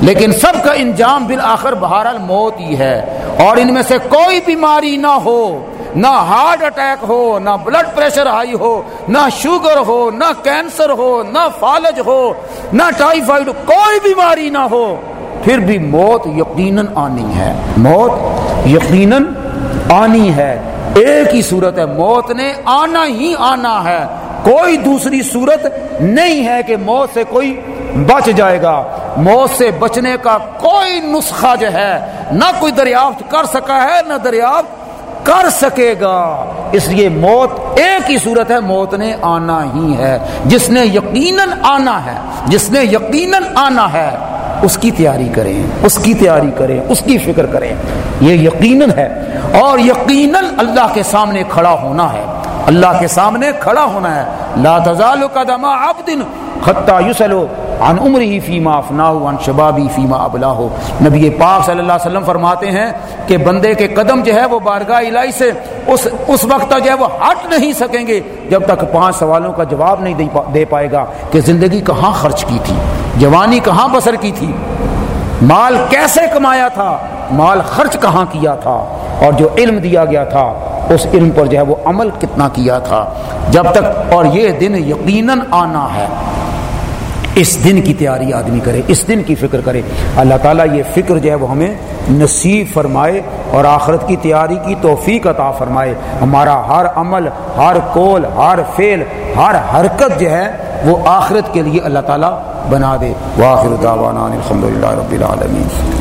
لیکن سب کا انجام بالآخر بہرحال موت ہی ہے۔ اور ان میں سے کوئی بیماری نہ ہو، نہ ہارٹ اٹیک ہو، نہ بلڈ پریشر ہائی ہو، نہ شوگر ہو، نہ کینسر ہو، نہ فالج ہو، نہ ٹائیفائڈ کوئی بیماری نہ ہو۔ پھر بھی موت یقیناً آنی ہے۔ موت یقیناً آنی ہے۔ ایک ہی صورت ہے، موت نے آنا ہی آنا ہے۔ کوئی دوسری صورت نہیں ہے کہ موت سے کوئی بچ جائے گا۔ موت سے بچنے کا کوئی نسخہ جو ہے، نہ کوئی دریافت کر سکا ہے، نہ دریافت کر سکے گا۔ اس لیے موت ایک ہی صورت ہے، موت نے آنا ہی ہے۔ جس نے یقیناً آنا ہے، جس نے یقیناً آنا ہے، اس کی تیاری کریں، اس کی تیاری کریں، اس کی فکر کریں۔ یہ یقیناً ہے۔ اور یقیناً اللہ کے سامنے کھڑا ہونا ہے۔ اللہ کے سامنے کھڑا ہونا ہے۔ لا تزال قدم عبد خطا یسلو۔ عن عمره فيما افناه عن شبابی فيما ابلاه نبی پاک صلی اللہ علیہ وسلم فرماتے ہیں کہ بندے کے قدم جو ہے وہ بارگاہ الہی سے اس اس وقت تک جو ہے وہ ہٹ نہیں سکیں گے جب تک پانچ سوالوں کا جواب نہیں دے پائے گا کہ زندگی کہاں خرچ کی تھی، جوانی کہاں بسر کی تھی، مال کیسے کمایا تھا، مال خرچ کہاں کیا تھا، اور جو علم دیا گیا تھا، اس علم پر جو ہے وہ عمل کتنا کیا تھا۔ جب تک اور یہ دن یقیناً آنا ہے اس دن کی تیاری آدمی کرے، اس دن کی فکر کرے۔ اللہ تعالیٰ یہ فکر جو ہے وہ ہمیں نصیب فرمائے اور آخرت کی تیاری کی توفیق عطا فرمائے۔ ہمارا ہر عمل، ہر کول ہر فعل، ہر حرکت جو ہے وہ آخرت کے لیے اللہ تعالیٰ بنا دے۔ واخر دعوانا الحمد للہ رب العالمین۔